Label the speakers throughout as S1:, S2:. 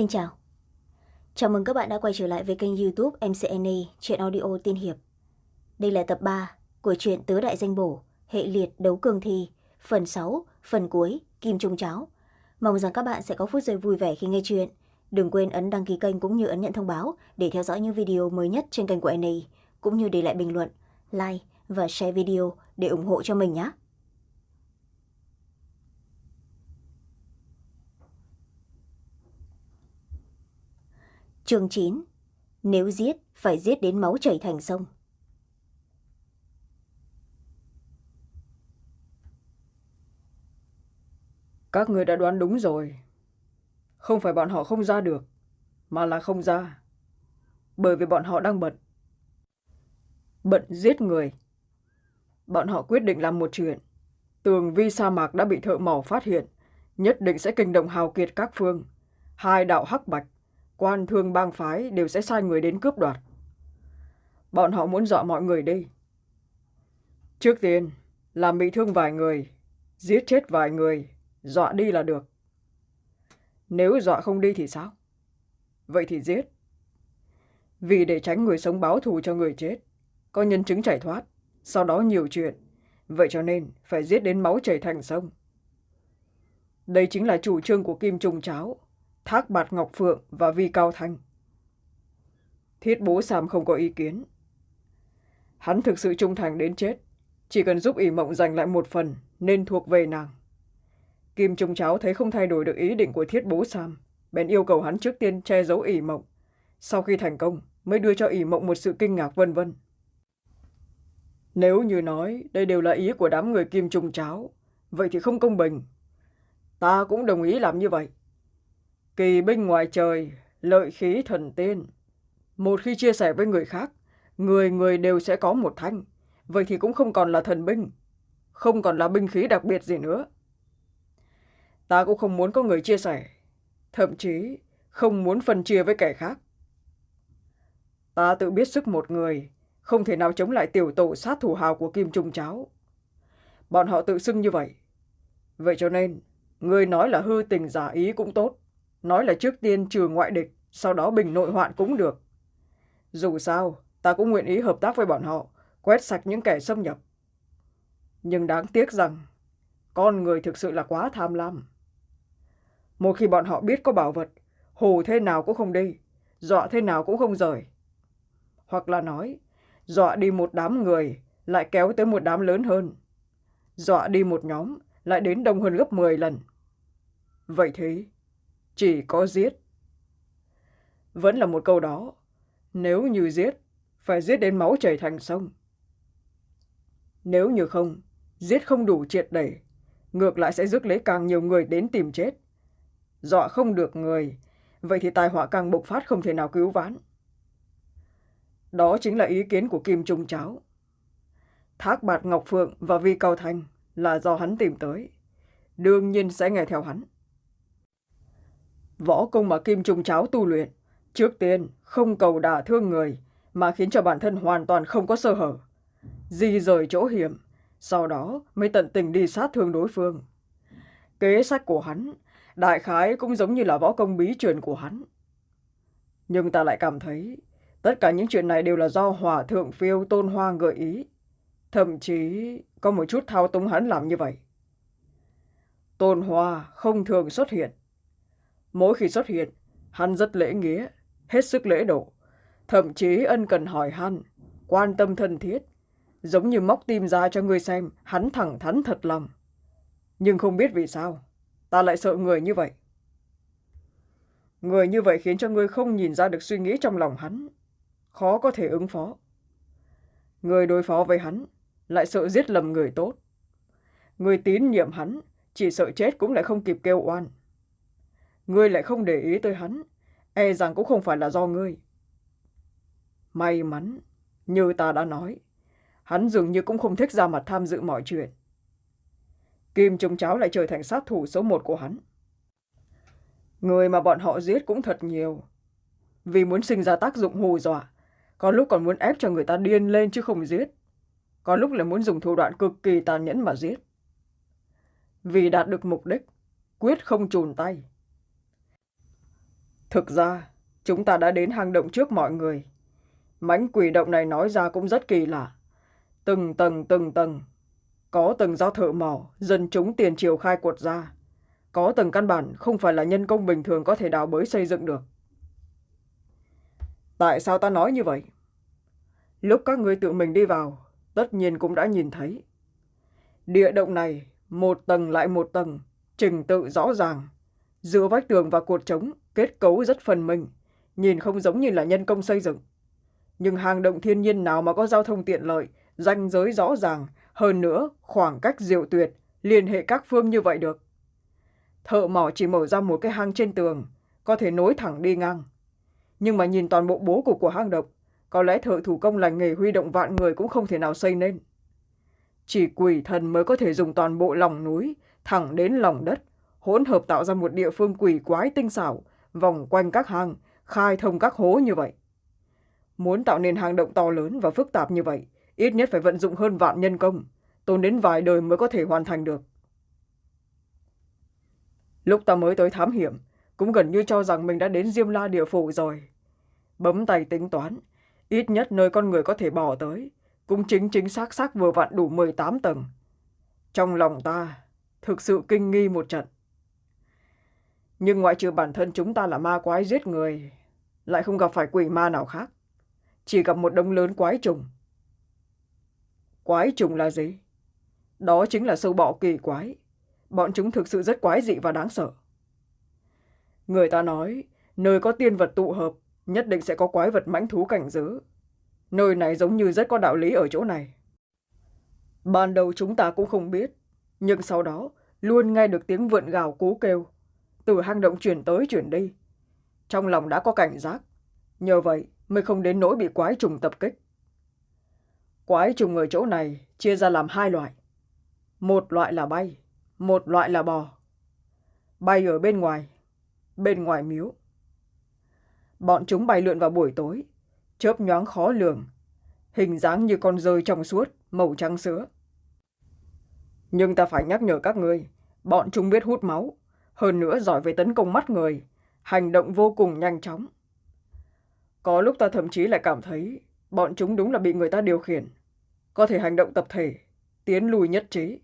S1: Xin chào. Chào mừng các bạn đã quay trở lại với kênh youtube MCNA Chuyện Audio Tiên Hiệp. Đây là tập ba của truyện Tứ Đại Danh Bổ, Hệ Liệt Đấu Cường Thi, phần sáu phần cuối, Kim Trung Cháo. Mong rằng các bạn sẽ có phút giây vui vẻ khi nghe chuyện. Đừng quên ấn đăng ký kênh cũng như ấn nhận thông báo để theo dõi những video mới nhất trên kênh của NA, cũng như để lại bình luận, like và share video để ủng hộ cho mình nhé. Chương chín. Nếu giết, phải giết đến máu chảy thành sông.
S2: Các người đã đoán đúng rồi. Không phải bọn họ không ra được, mà là không ra. Bởi vì bọn họ đang bận. Bận giết người. Bọn họ quyết định làm một chuyện. Tường vi sa mạc đã bị thợ mỏ phát hiện, nhất định sẽ kinh động hào kiệt các phương. Hai đạo hắc bạch quan thương bang phái đều sẽ sai người đến cướp đoạt. Bọn họ muốn dọa mọi người đi. Trước tiên, làm bị thương vài người, giết chết vài người, dọa đi là được. Nếu dọa không đi thì sao? Vậy thì giết. Vì để tránh người sống báo thù cho người chết, có nhân chứng chạy thoát, sau đó nhiều chuyện, vậy cho nên phải giết đến máu chảy thành sông. Đây chính là chủ trương của kim trùng cháo thác bạt ngọc phượng và vi cao thanh thiết bố sam không có ý kiến. Hắn thực sự trung thành đến chết. Chỉ cần giúp ỷ mộng giành lại một phần, nên thuộc về nàng. Kim trung cháo thấy không thay đổi được ý định của thiết bố sam, bèn yêu cầu hắn trước tiên che giấu ỷ mộng. Sau khi thành công, mới đưa cho ỷ mộng một sự kinh ngạc vân vân. Nếu như nói đây đều là ý của đám người kim trung cháo, vậy thì không công bình. Ta cũng đồng ý làm như vậy kỳ binh ngoài trời, lợi khí thần tiên. Một khi chia sẻ với người khác, người người đều sẽ có một thanh. Vậy thì cũng không còn là thần binh, không còn là binh khí đặc biệt gì nữa. Ta cũng không muốn có người chia sẻ, thậm chí không muốn phân chia với kẻ khác. Ta tự biết sức một người, không thể nào chống lại tiểu tổ sát thủ hào của kim trung cháo. Bọn họ tự xưng như vậy. Vậy cho nên, người nói là hư tình giả ý cũng tốt nói là trước tiên trừ ngoại địch, sau đó bình nội hoạn cũng được. Dù sao, ta cũng nguyện ý hợp tác với bọn họ, quét sạch những kẻ xâm nhập. Nhưng đáng tiếc rằng, con người thực sự là quá tham lam. Một khi bọn họ biết có bảo vật, hù thế nào cũng không đi, dọa thế nào cũng không rời. Hoặc là nói, dọa đi một đám người lại kéo tới một đám lớn hơn. Dọa đi một nhóm lại đến đông hơn gấp 10 lần. Vậy thế chỉ có giết. Vẫn là một câu đó. Nếu như giết, phải giết đến máu chảy thành sông. Nếu như không, giết không đủ triệt để. Ngược lại sẽ rước lấy càng nhiều người đến tìm chết. Dọa không được người. Vậy thì tai họa càng bộc phát không thể nào cứu vãn. Đó chính là ý kiến của kim trung cháo. Thác bạt ngọc phượng và vi cao thanh là do hắn tìm tới. Đương nhiên sẽ nghe theo hắn võ công mà kim trung cháo tu luyện. Trước tiên, không cầu đả thương người, mà khiến cho bản thân hoàn toàn không có sơ hở. Di rời chỗ hiểm, sau đó mới tận tình đi sát thương đối phương. Kế sách của hắn, đại khái cũng giống như là võ công bí truyền của hắn. Nhưng ta lại cảm thấy, tất cả những chuyện này đều là do hòa thượng phiêu tôn hoa gợi ý. Thậm chí, có một chút thao túng hắn làm như vậy. Tôn hoa không thường xuất hiện mỗi khi xuất hiện, hắn rất lễ nghĩa, hết sức lễ độ. Thậm chí ân cần hỏi han, quan tâm thân thiết, giống như móc tim ra cho ngươi xem hắn thẳng thắn thật lòng. Nhưng không biết vì sao, ta lại sợ người như vậy. Người như vậy khiến cho ngươi không nhìn ra được suy nghĩ trong lòng hắn. Khó có thể ứng phó. Người đối phó với hắn lại sợ giết lầm người tốt. Người tín nhiệm hắn, chỉ sợ chết cũng lại không kịp kêu oan ngươi lại không để ý tới hắn. E rằng cũng không phải là do ngươi. May mắn, như ta đã nói, hắn dường như cũng không thích ra mặt tham dự mọi chuyện. Kim trung cháo lại trở thành sát thủ số một của hắn. Người mà bọn họ giết cũng thật nhiều. Vì muốn sinh ra tác dụng hù dọa, có lúc còn muốn ép cho người ta điên lên chứ không giết. Có lúc lại muốn dùng thủ đoạn cực kỳ tàn nhẫn mà giết. Vì đạt được mục đích, quyết không chùn tay thực ra, chúng ta đã đến hang động trước mọi người. Mánh quỷ động này nói ra cũng rất kỳ lạ. Từng tầng từng tầng. Có tầng do thợ mỏ, dân chúng tiền triều khai quật ra. Có tầng căn bản không phải là nhân công bình thường có thể đào bới xây dựng được. Tại sao ta nói như vậy? Lúc các ngươi tự mình đi vào, tất nhiên cũng đã nhìn thấy. Địa động này, một tầng lại một tầng, trình tự rõ ràng giữa vách tường và cột trống, kết cấu rất phần mình, nhìn không giống như là nhân công xây dựng. Nhưng hang động thiên nhiên nào mà có giao thông tiện lợi, ranh giới rõ ràng, hơn nữa, khoảng cách diệu tuyệt, liên hệ các phương như vậy được. Thợ mỏ chỉ mở ra một cái hang trên tường, có thể nối thẳng đi ngang. Nhưng mà nhìn toàn bộ bố cục của hang động, có lẽ thợ thủ công lành nghề huy động vạn người cũng không thể nào xây nên. Chỉ quỷ thần mới có thể dùng toàn bộ lòng núi, thẳng đến lòng đất hỗn hợp tạo ra một địa phương quỷ quái tinh xảo, vòng quanh các hang, khai thông các hố như vậy. Muốn tạo nên hang động to lớn và phức tạp như vậy, ít nhất phải vận dụng hơn vạn nhân công, tốn đến vài đời mới có thể hoàn thành được. Lúc ta mới tới thám hiểm, cũng gần như cho rằng mình đã đến diêm la địa phủ rồi. Bấm tay tính toán, ít nhất nơi con người có thể bỏ tới, cũng chính chính xác xác vừa vặn đủ mười tám tầng. Trong lòng ta, thực sự kinh nghi một trận nhưng ngoại trừ bản thân chúng ta là ma quái giết người, lại không gặp phải quỷ ma nào khác. Chỉ gặp một đống lớn quái trùng. Quái trùng là gì? Đó chính là sâu bọ kỳ quái. Bọn chúng thực sự rất quái dị và đáng sợ. Người ta nói, nơi có tiên vật tụ hợp, nhất định sẽ có quái vật mãnh thú cảnh giữ nơi này giống như rất có đạo lý ở chỗ này. Ban đầu chúng ta cũng không biết, nhưng sau đó, luôn nghe được tiếng vượn gào cú kêu từ hang động chuyển tới chuyển đi. Trong lòng đã có cảnh giác. Nhờ vậy mới không đến nỗi bị quái trùng tập kích. Quái trùng ở chỗ này chia ra làm hai loại. Một loại là bay, một loại là bò. Bay ở bên ngoài bên ngoài miếu. Bọn chúng bay lượn vào buổi tối, chớp nhoáng khó lường, hình dáng như con rơi trong suốt, màu trắng sữa. Nhưng ta phải nhắc nhở các ngươi, bọn chúng biết hút máu hơn nữa giỏi về tấn công mắt người, hành động vô cùng nhanh chóng. Có lúc ta thậm chí lại cảm thấy bọn chúng đúng là bị người ta điều khiển, có thể hành động tập thể, tiến lùi nhất trí.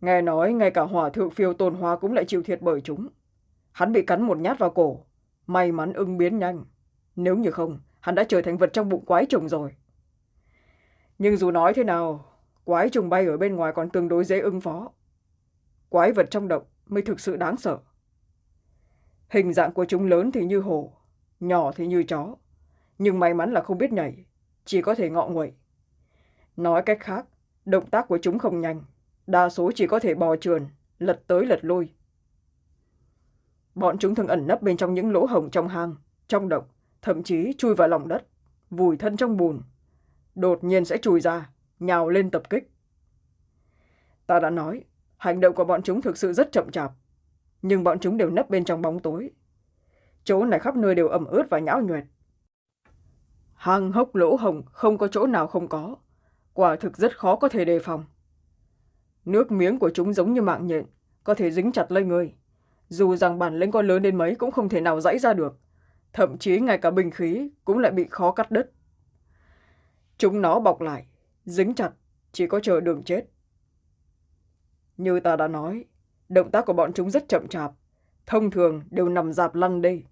S2: Nghe nói ngay cả hỏa thượng phiêu tôn hoa cũng lại chịu thiệt bởi chúng. Hắn bị cắn một nhát vào cổ, may mắn ưng biến nhanh. Nếu như không, hắn đã trở thành vật trong bụng quái trùng rồi. Nhưng dù nói thế nào, quái trùng bay ở bên ngoài còn tương đối dễ ứng phó. Quái vật trong động mới thực sự đáng sợ. Hình dạng của chúng lớn thì như hổ, nhỏ thì như chó, nhưng may mắn là không biết nhảy, chỉ có thể ngọ nguậy. Nói cách khác, động tác của chúng không nhanh, đa số chỉ có thể bò trườn, lật tới lật lui. Bọn chúng thường ẩn nấp bên trong những lỗ hổng trong hang, trong động, thậm chí chui vào lòng đất, vùi thân trong bùn, đột nhiên sẽ chui ra, nhào lên tập kích. Ta đã nói hành động của bọn chúng thực sự rất chậm chạp, nhưng bọn chúng đều nấp bên trong bóng tối. Chỗ này khắp nơi đều ẩm ướt và nhão nhuệt. Hang hốc lỗ hồng không có chỗ nào không có. Quả thực rất khó có thể đề phòng. Nước miếng của chúng giống như mạng nhện, có thể dính chặt lấy người. Dù rằng bản lĩnh con lớn đến mấy cũng không thể nào dãy ra được. Thậm chí ngay cả bình khí cũng lại bị khó cắt đứt. Chúng nó bọc lại, dính chặt, chỉ có chờ đường chết như ta đã nói, động tác của bọn chúng rất chậm chạp, thông thường đều nằm dạp lăn đi.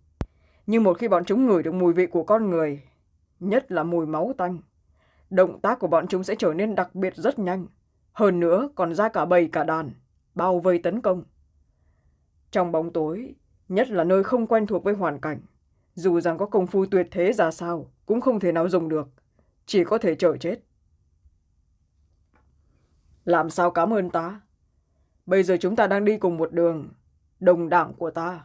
S2: Nhưng một khi bọn chúng ngửi được mùi vị của con người, nhất là mùi máu tanh, động tác của bọn chúng sẽ trở nên đặc biệt rất nhanh. Hơn nữa, còn ra cả bầy cả đàn, bao vây tấn công. Trong bóng tối, nhất là nơi không quen thuộc với hoàn cảnh, dù rằng có công phu tuyệt thế ra sao, cũng không thể nào dùng được, chỉ có thể chờ chết. Làm sao cảm ơn ta? Bây giờ chúng ta đang đi cùng một đường, đồng đảng của ta.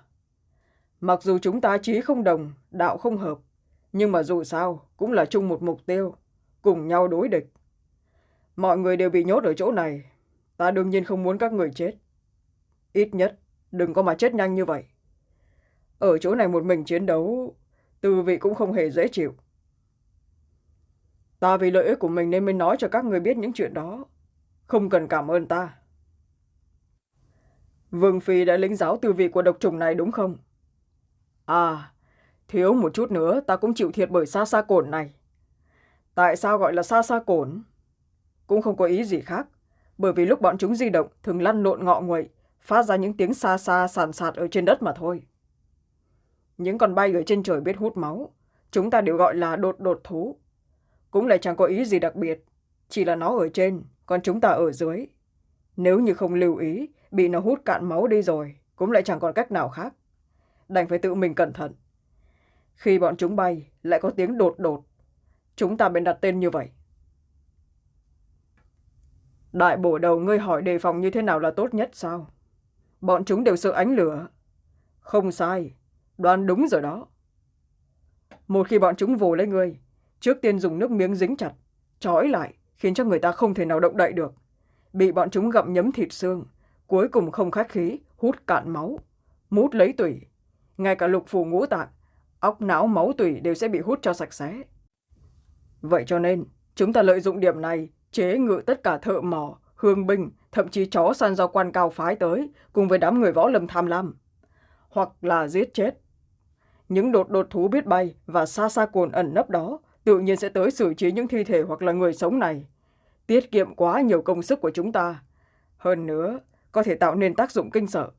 S2: Mặc dù chúng ta trí không đồng, đạo không hợp, nhưng mà dù sao cũng là chung một mục tiêu, cùng nhau đối địch. Mọi người đều bị nhốt ở chỗ này, ta đương nhiên không muốn các người chết. Ít nhất, đừng có mà chết nhanh như vậy. Ở chỗ này một mình chiến đấu, tư vị cũng không hề dễ chịu. Ta vì lợi ích của mình nên mới nói cho các người biết những chuyện đó. Không cần cảm ơn ta vương phi đã lĩnh giáo tư vị của độc trùng này đúng không À, thiếu một chút nữa ta cũng chịu thiệt bởi xa xa cổn này. Tại sao gọi là xa xa cổn? Cũng không có ý gì khác, bởi vì lúc bọn chúng di động thường lăn lộn ngọ nguậy, phát ra những tiếng xa xa sàn sạt ở trên đất mà thôi. Những con bay ở trên trời biết hút máu, chúng ta đều gọi là đột đột thú. Cũng lại chẳng có ý gì đặc biệt, chỉ là nó ở trên, còn chúng ta ở dưới. Nếu như không lưu ý, bị nó hút cạn máu đi rồi, cũng lại chẳng còn cách nào khác. Đành phải tự mình cẩn thận. Khi bọn chúng bay, lại có tiếng đột đột. Chúng ta bèn đặt tên như vậy. Đại bổ đầu ngươi hỏi đề phòng như thế nào là tốt nhất sao? Bọn chúng đều sợ ánh lửa. Không sai, đoán đúng rồi đó. Một khi bọn chúng vồ lấy ngươi, trước tiên dùng nước miếng dính chặt, trói lại, khiến cho người ta không thể nào động đậy được. Bị bọn chúng gặm nhấm thịt xương, cuối cùng không khách khí, hút cạn máu, mút lấy tủy. Ngay cả lục phù ngũ tạng, óc não máu tủy đều sẽ bị hút cho sạch sẽ. Vậy cho nên, chúng ta lợi dụng điểm này, chế ngự tất cả thợ mỏ, hương binh, thậm chí chó săn do quan cao phái tới, cùng với đám người võ lâm tham lam. Hoặc là giết chết. Những đột đột thú biết bay và xa xa cồn ẩn nấp đó tự nhiên sẽ tới xử trí những thi thể hoặc là người sống này. Tiết kiệm quá nhiều công sức của chúng ta. Hơn nữa, có thể tạo nên tác dụng kinh sợ.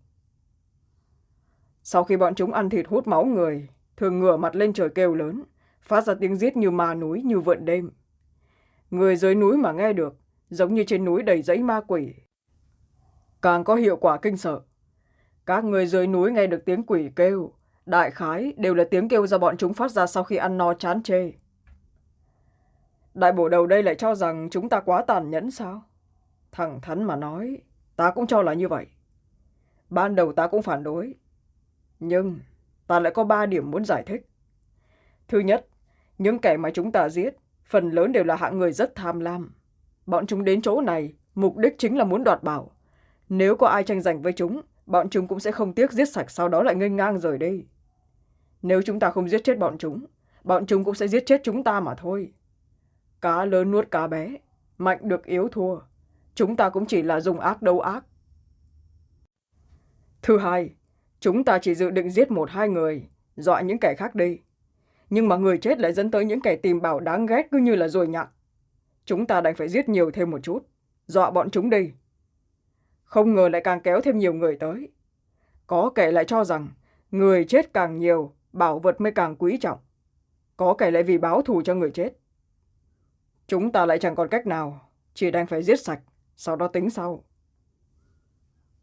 S2: Sau khi bọn chúng ăn thịt hút máu người, thường ngửa mặt lên trời kêu lớn, phát ra tiếng giết như ma núi, như vượn đêm. Người dưới núi mà nghe được, giống như trên núi đầy dãy ma quỷ. Càng có hiệu quả kinh sợ. Các người dưới núi nghe được tiếng quỷ kêu, đại khái đều là tiếng kêu do bọn chúng phát ra sau khi ăn no chán chê. Đại bổ đầu đây lại cho rằng chúng ta quá tàn nhẫn sao? Thẳng thắn mà nói, ta cũng cho là như vậy. Ban đầu ta cũng phản đối. Nhưng ta lại có ba điểm muốn giải thích. Thứ nhất, những kẻ mà chúng ta giết, phần lớn đều là hạng người rất tham lam. Bọn chúng đến chỗ này, mục đích chính là muốn đoạt bảo. Nếu có ai tranh giành với chúng, bọn chúng cũng sẽ không tiếc giết sạch sau đó lại nghênh ngang rời đi. Nếu chúng ta không giết chết bọn chúng, bọn chúng cũng sẽ giết chết chúng ta mà thôi. Cá lớn nuốt cá bé, mạnh được yếu thua. Chúng ta cũng chỉ là dùng ác đấu ác. Thứ hai, chúng ta chỉ dự định giết một hai người, dọa những kẻ khác đi. Nhưng mà người chết lại dẫn tới những kẻ tìm bảo đáng ghét cứ như là rồi nhặn. Chúng ta đành phải giết nhiều thêm một chút, dọa bọn chúng đi. Không ngờ lại càng kéo thêm nhiều người tới. Có kẻ lại cho rằng người chết càng nhiều, bảo vật mới càng quý trọng. Có kẻ lại vì báo thù cho người chết. Chúng ta lại chẳng còn cách nào, chỉ đành phải giết sạch, sau đó tính sau.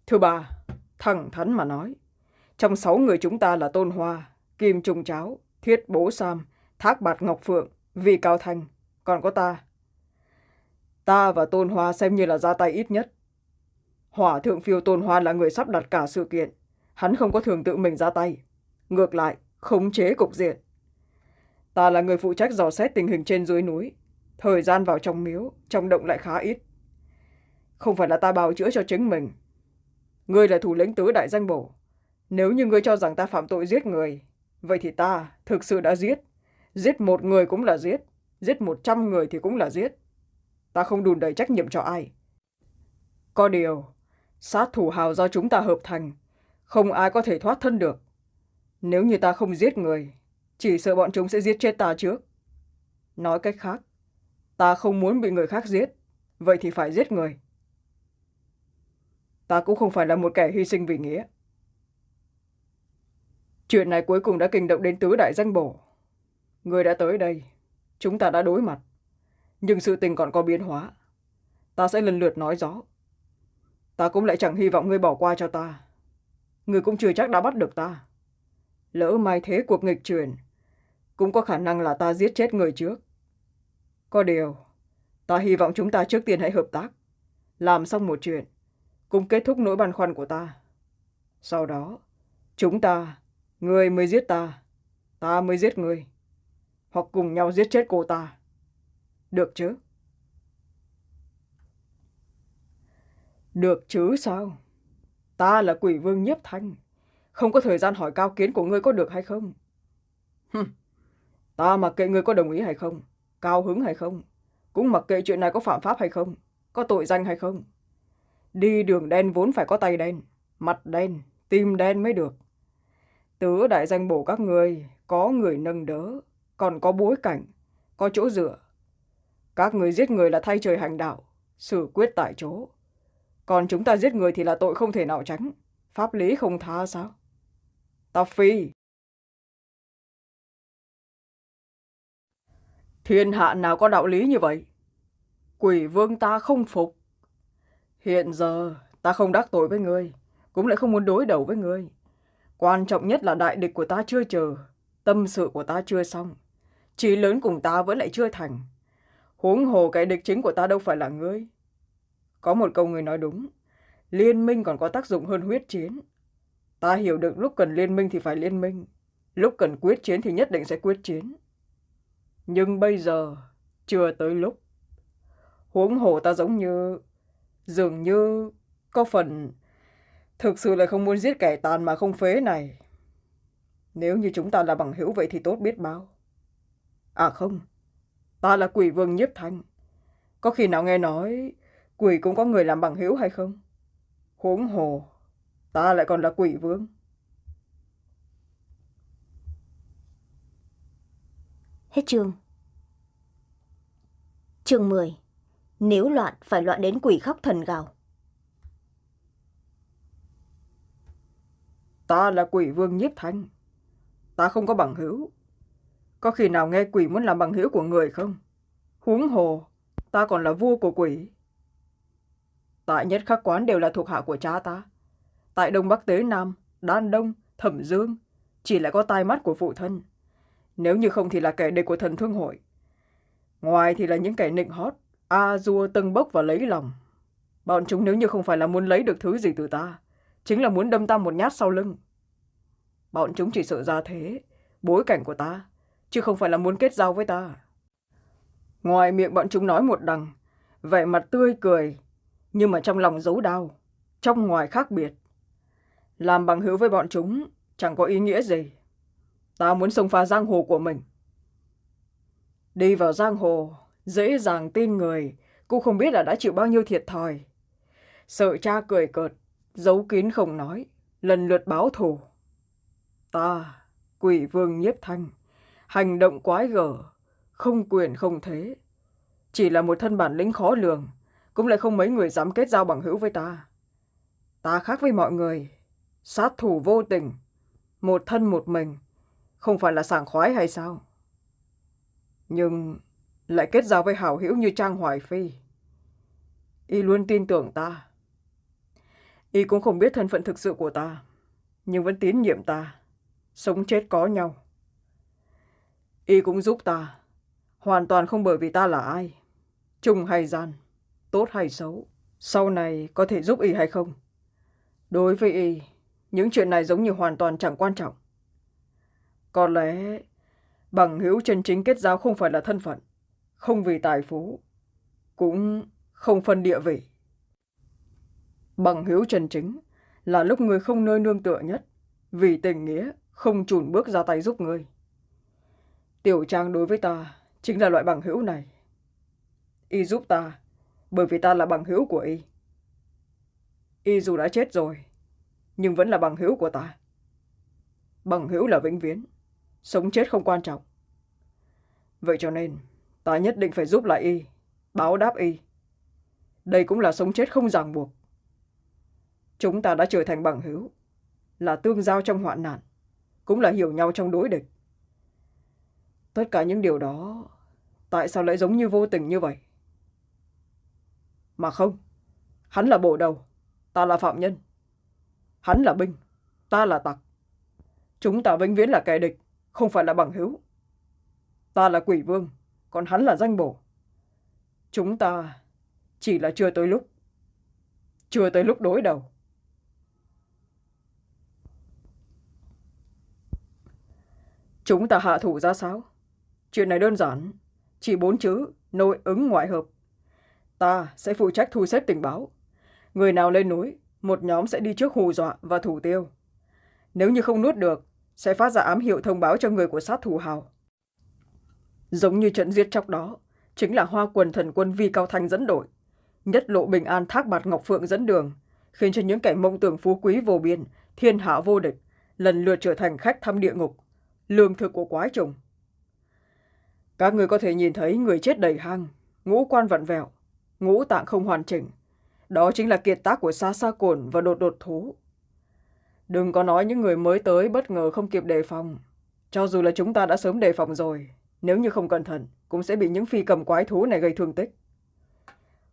S2: Thứ ba, thẳng thắn mà nói, trong sáu người chúng ta là Tôn Hoa, Kim Trung Cháo, Thiết Bố Sam, Thác Bạt Ngọc Phượng, Vì Cao Thanh, còn có ta. Ta và Tôn Hoa xem như là ra tay ít nhất. Hỏa thượng phiêu Tôn Hoa là người sắp đặt cả sự kiện. Hắn không có thường tự mình ra tay. Ngược lại, khống chế cục diện. Ta là người phụ trách dò xét tình hình trên dưới núi. Thời gian vào trong miếu, trong động lại khá ít. Không phải là ta bào chữa cho chính mình. Ngươi là thủ lĩnh tứ đại danh bổ. Nếu như ngươi cho rằng ta phạm tội giết người, vậy thì ta thực sự đã giết. Giết một người cũng là giết. Giết một trăm người thì cũng là giết. Ta không đùn đầy trách nhiệm cho ai. Có điều, sát thủ hào do chúng ta hợp thành, không ai có thể thoát thân được. Nếu như ta không giết người, chỉ sợ bọn chúng sẽ giết chết ta trước. Nói cách khác, ta không muốn bị người khác giết, vậy thì phải giết người. Ta cũng không phải là một kẻ hy sinh vì nghĩa. Chuyện này cuối cùng đã kinh động đến tứ đại danh bổ. Người đã tới đây, chúng ta đã đối mặt. Nhưng sự tình còn có biến hóa. Ta sẽ lần lượt nói rõ. Ta cũng lại chẳng hy vọng ngươi bỏ qua cho ta. Ngươi cũng chưa chắc đã bắt được ta. Lỡ mai thế cuộc nghịch chuyển, cũng có khả năng là ta giết chết người trước. Có điều, ta hy vọng chúng ta trước tiên hãy hợp tác, làm xong một chuyện, cũng kết thúc nỗi băn khoăn của ta. Sau đó, chúng ta, người mới giết ta, ta mới giết người, hoặc cùng nhau giết chết cô ta. Được chứ? Được chứ sao? Ta là quỷ vương nhiếp thanh. Không có thời gian hỏi cao kiến của ngươi có được hay không. Hừm. Ta mặc kệ ngươi có đồng ý hay không, cao hứng hay không, cũng mặc kệ chuyện này có phạm pháp hay không, có tội danh hay không. Đi đường đen vốn phải có tay đen, mặt đen, tim đen mới được. tứ đại danh bổ các ngươi có người nâng đỡ còn có bối cảnh có chỗ dựa. Các người giết người là thay trời hành đạo xử quyết tại chỗ. Còn chúng ta giết người thì là tội không thể nào tránh pháp lý không tha sao? Ta phi. Thiên hạ nào có đạo lý như vậy? Quỷ vương ta không phục hiện giờ, ta không đắc tội với ngươi, cũng lại không muốn đối đầu với ngươi. Quan trọng nhất là đại địch của ta chưa chờ, tâm sự của ta chưa xong. Chí lớn cùng ta vẫn lại chưa thành. Huống hồ cái địch chính của ta đâu phải là ngươi. Có một câu người nói đúng, liên minh còn có tác dụng hơn huyết chiến. Ta hiểu được lúc cần liên minh thì phải liên minh, lúc cần quyết chiến thì nhất định sẽ quyết chiến. Nhưng bây giờ, chưa tới lúc. Huống hồ ta giống như dường như có phần thực sự là không muốn giết kẻ tàn mà không phế này. Nếu như chúng ta là bằng hữu vậy thì tốt biết bao. À không, ta là quỷ vương nhiếp thanh. Có khi nào nghe nói quỷ cũng có người làm bằng hữu hay không? Huống hồ, ta lại còn là quỷ vương.
S1: Hết chương. Chương 10. Nếu loạn, phải loạn đến quỷ khóc thần gào.
S2: ta là quỷ vương nhiếp thanh. Ta không có bằng hữu. Có khi nào nghe quỷ muốn làm bằng hữu của người không? Huống hồ, ta còn là vua của quỷ. Tại nhất khắc quán đều là thuộc hạ của cha ta. Tại đông bắc tế nam, đan đông, thẩm dương, chỉ lại có tai mắt của phụ thân. Nếu như không thì là kẻ địch của thần thương hội. Ngoài thì là những kẻ nịnh hót a dua tâng bốc và lấy lòng. Bọn chúng nếu như không phải là muốn lấy được thứ gì từ ta, chính là muốn đâm ta một nhát sau lưng. Bọn chúng chỉ sợ ra thế, bối cảnh của ta, chứ không phải là muốn kết giao với ta. Ngoài miệng bọn chúng nói một đằng, vẻ mặt tươi cười, nhưng mà trong lòng giấu đau, trong ngoài khác biệt. Làm bằng hữu với bọn chúng, chẳng có ý nghĩa gì. Ta muốn xông phá giang hồ của mình. Đi vào giang hồ dễ dàng tin người, cô không biết là đã chịu bao nhiêu thiệt thòi. Sợ cha cười cợt, giấu kín không nói, lần lượt báo thù. Ta, quỷ vương nhiếp thanh, hành động quái gở, không quyền không thế. Chỉ là một thân bản lĩnh khó lường, cũng lại không mấy người dám kết giao bằng hữu với ta. Ta khác với mọi người, sát thủ vô tình, một thân một mình, không phải là sảng khoái hay sao? Nhưng lại kết giao với hảo hữu như trang hoài phi. Y luôn tin tưởng ta. Y cũng không biết thân phận thực sự của ta, nhưng vẫn tín nhiệm ta, sống chết có nhau. Y cũng giúp ta, hoàn toàn không bởi vì ta là ai trung hay gian, tốt hay xấu, sau này có thể giúp y hay không. Đối với y, những chuyện này giống như hoàn toàn chẳng quan trọng. Có lẽ bằng hữu chân chính kết giao không phải là thân phận không vì tài phú, cũng không phân địa vị. Bằng hữu chân chính là lúc người không nơi nương tựa nhất, vì tình nghĩa không chùn bước ra tay giúp người. Tiểu trang đối với ta chính là loại bằng hữu này. Y giúp ta bởi vì ta là bằng hữu của y. Y dù đã chết rồi, nhưng vẫn là bằng hữu của ta. Bằng hữu là vĩnh viễn, sống chết không quan trọng. Vậy cho nên ta nhất định phải giúp lại y, báo đáp y. Đây cũng là sống chết không ràng buộc. Chúng ta đã trở thành bằng hữu, là tương giao trong hoạn nạn, cũng là hiểu nhau trong đối địch. Tất cả những điều đó, tại sao lại giống như vô tình như vậy? Mà không, hắn là bộ đầu, ta là phạm nhân. Hắn là binh, ta là tặc. Chúng ta vĩnh viễn là kẻ địch, không phải là bằng hữu. Ta là quỷ vương còn hắn là danh bổ. Chúng ta chỉ là chưa tới lúc. Chưa tới lúc đối đầu. Chúng ta hạ thủ ra sao? Chuyện này đơn giản. Chỉ bốn chữ, nội ứng ngoại hợp. Ta sẽ phụ trách thu xếp tình báo. Người nào lên núi, một nhóm sẽ đi trước hù dọa và thủ tiêu. Nếu như không nuốt được, sẽ phát ra ám hiệu thông báo cho người của sát thủ hào giống như trận giết chóc đó, chính là hoa quần thần quân vi cao thanh dẫn đội. Nhất lộ bình an thác bạt ngọc phượng dẫn đường, khiến cho những kẻ mộng tưởng phú quý vô biên, thiên hạ vô địch, lần lượt trở thành khách thăm địa ngục, lương thực của quái trùng. Các người có thể nhìn thấy người chết đầy hang, ngũ quan vặn vẹo, ngũ tạng không hoàn chỉnh. Đó chính là kiệt tác của xa xa cồn và đột đột thú. Đừng có nói những người mới tới bất ngờ không kịp đề phòng. Cho dù là chúng ta đã sớm đề phòng rồi nếu như không cẩn thận, cũng sẽ bị những phi cầm quái thú này gây thương tích.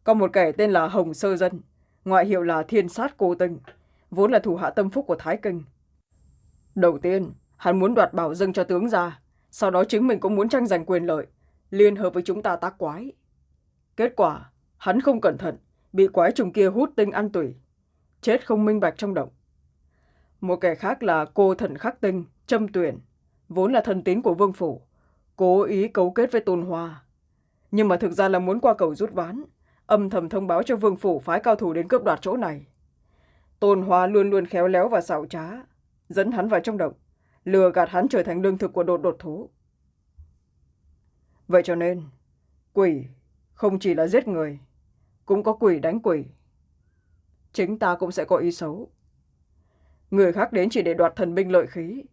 S2: Có một kẻ tên là hồng sơ dân, ngoại hiệu là thiên sát cô tinh, vốn là thủ hạ tâm phúc của thái kinh. Đầu tiên, hắn muốn đoạt bảo dâng cho tướng ra, sau đó chính mình cũng muốn tranh giành quyền lợi, liên hợp với chúng ta tác quái. Kết quả, hắn không cẩn thận, bị quái trùng kia hút tinh ăn tủy, chết không minh bạch trong động. Một kẻ khác là cô thần khắc tinh trâm tuyển vốn là thần tín của vương phủ cố ý cấu kết với tôn hoa. Nhưng mà thực ra là muốn qua cầu rút ván, âm thầm thông báo cho vương phủ phái cao thủ đến cướp đoạt chỗ này. Tôn hoa luôn luôn khéo léo và xảo trá, dẫn hắn vào trong động, lừa gạt hắn trở thành lương thực của đột đột thú. Vậy cho nên, quỷ không chỉ là giết người, cũng có quỷ đánh quỷ. Chính ta cũng sẽ có ý xấu. Người khác đến chỉ để đoạt thần binh lợi khí,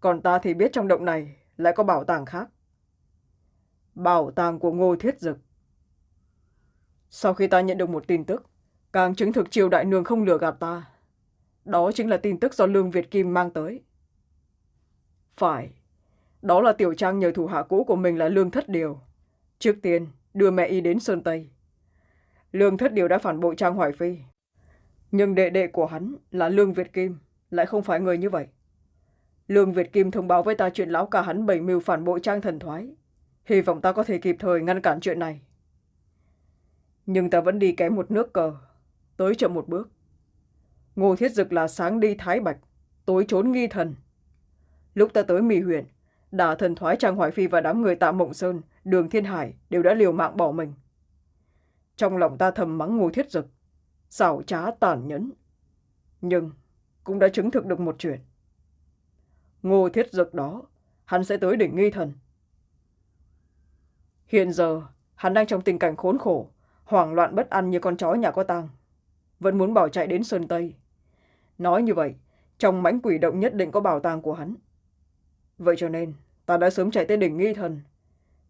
S2: còn ta thì biết trong động này lại có bảo tàng khác bảo tàng của ngô thiết dực. Sau khi ta nhận được một tin tức, càng chứng thực triều đại nương không lừa gạt ta, đó chính là tin tức do lương việt kim mang tới. Phải, đó là tiểu trang nhờ thủ hạ cũ của mình là lương thất điều. Trước tiên, đưa mẹ y đến sơn tây. Lương thất điều đã phản bội trang hoài phi. Nhưng đệ đệ của hắn là lương việt kim lại không phải người như vậy. Lương việt kim thông báo với ta chuyện lão ca hắn bảy mưu phản bội trang thần thoái hy vọng ta có thể kịp thời ngăn cản chuyện này. Nhưng ta vẫn đi kém một nước cờ, tới chậm một bước. Ngô thiết dực là sáng đi thái bạch, tối trốn nghi thần. Lúc ta tới mì huyện đả thần thoái trang hoài phi và đám người tạ mộng sơn, đường thiên hải đều đã liều mạng bỏ mình. Trong lòng ta thầm mắng ngô thiết dực, xảo trá tàn nhẫn. Nhưng cũng đã chứng thực được một chuyện. Ngô thiết dực đó, hắn sẽ tới đỉnh nghi thần hiện giờ, hắn đang trong tình cảnh khốn khổ, hoảng loạn bất an như con chó nhà có tang. Vẫn muốn bỏ chạy đến sơn tây. Nói như vậy, trong mãnh quỷ động nhất định có bảo tàng của hắn. Vậy cho nên, ta đã sớm chạy tới đỉnh nghi thần.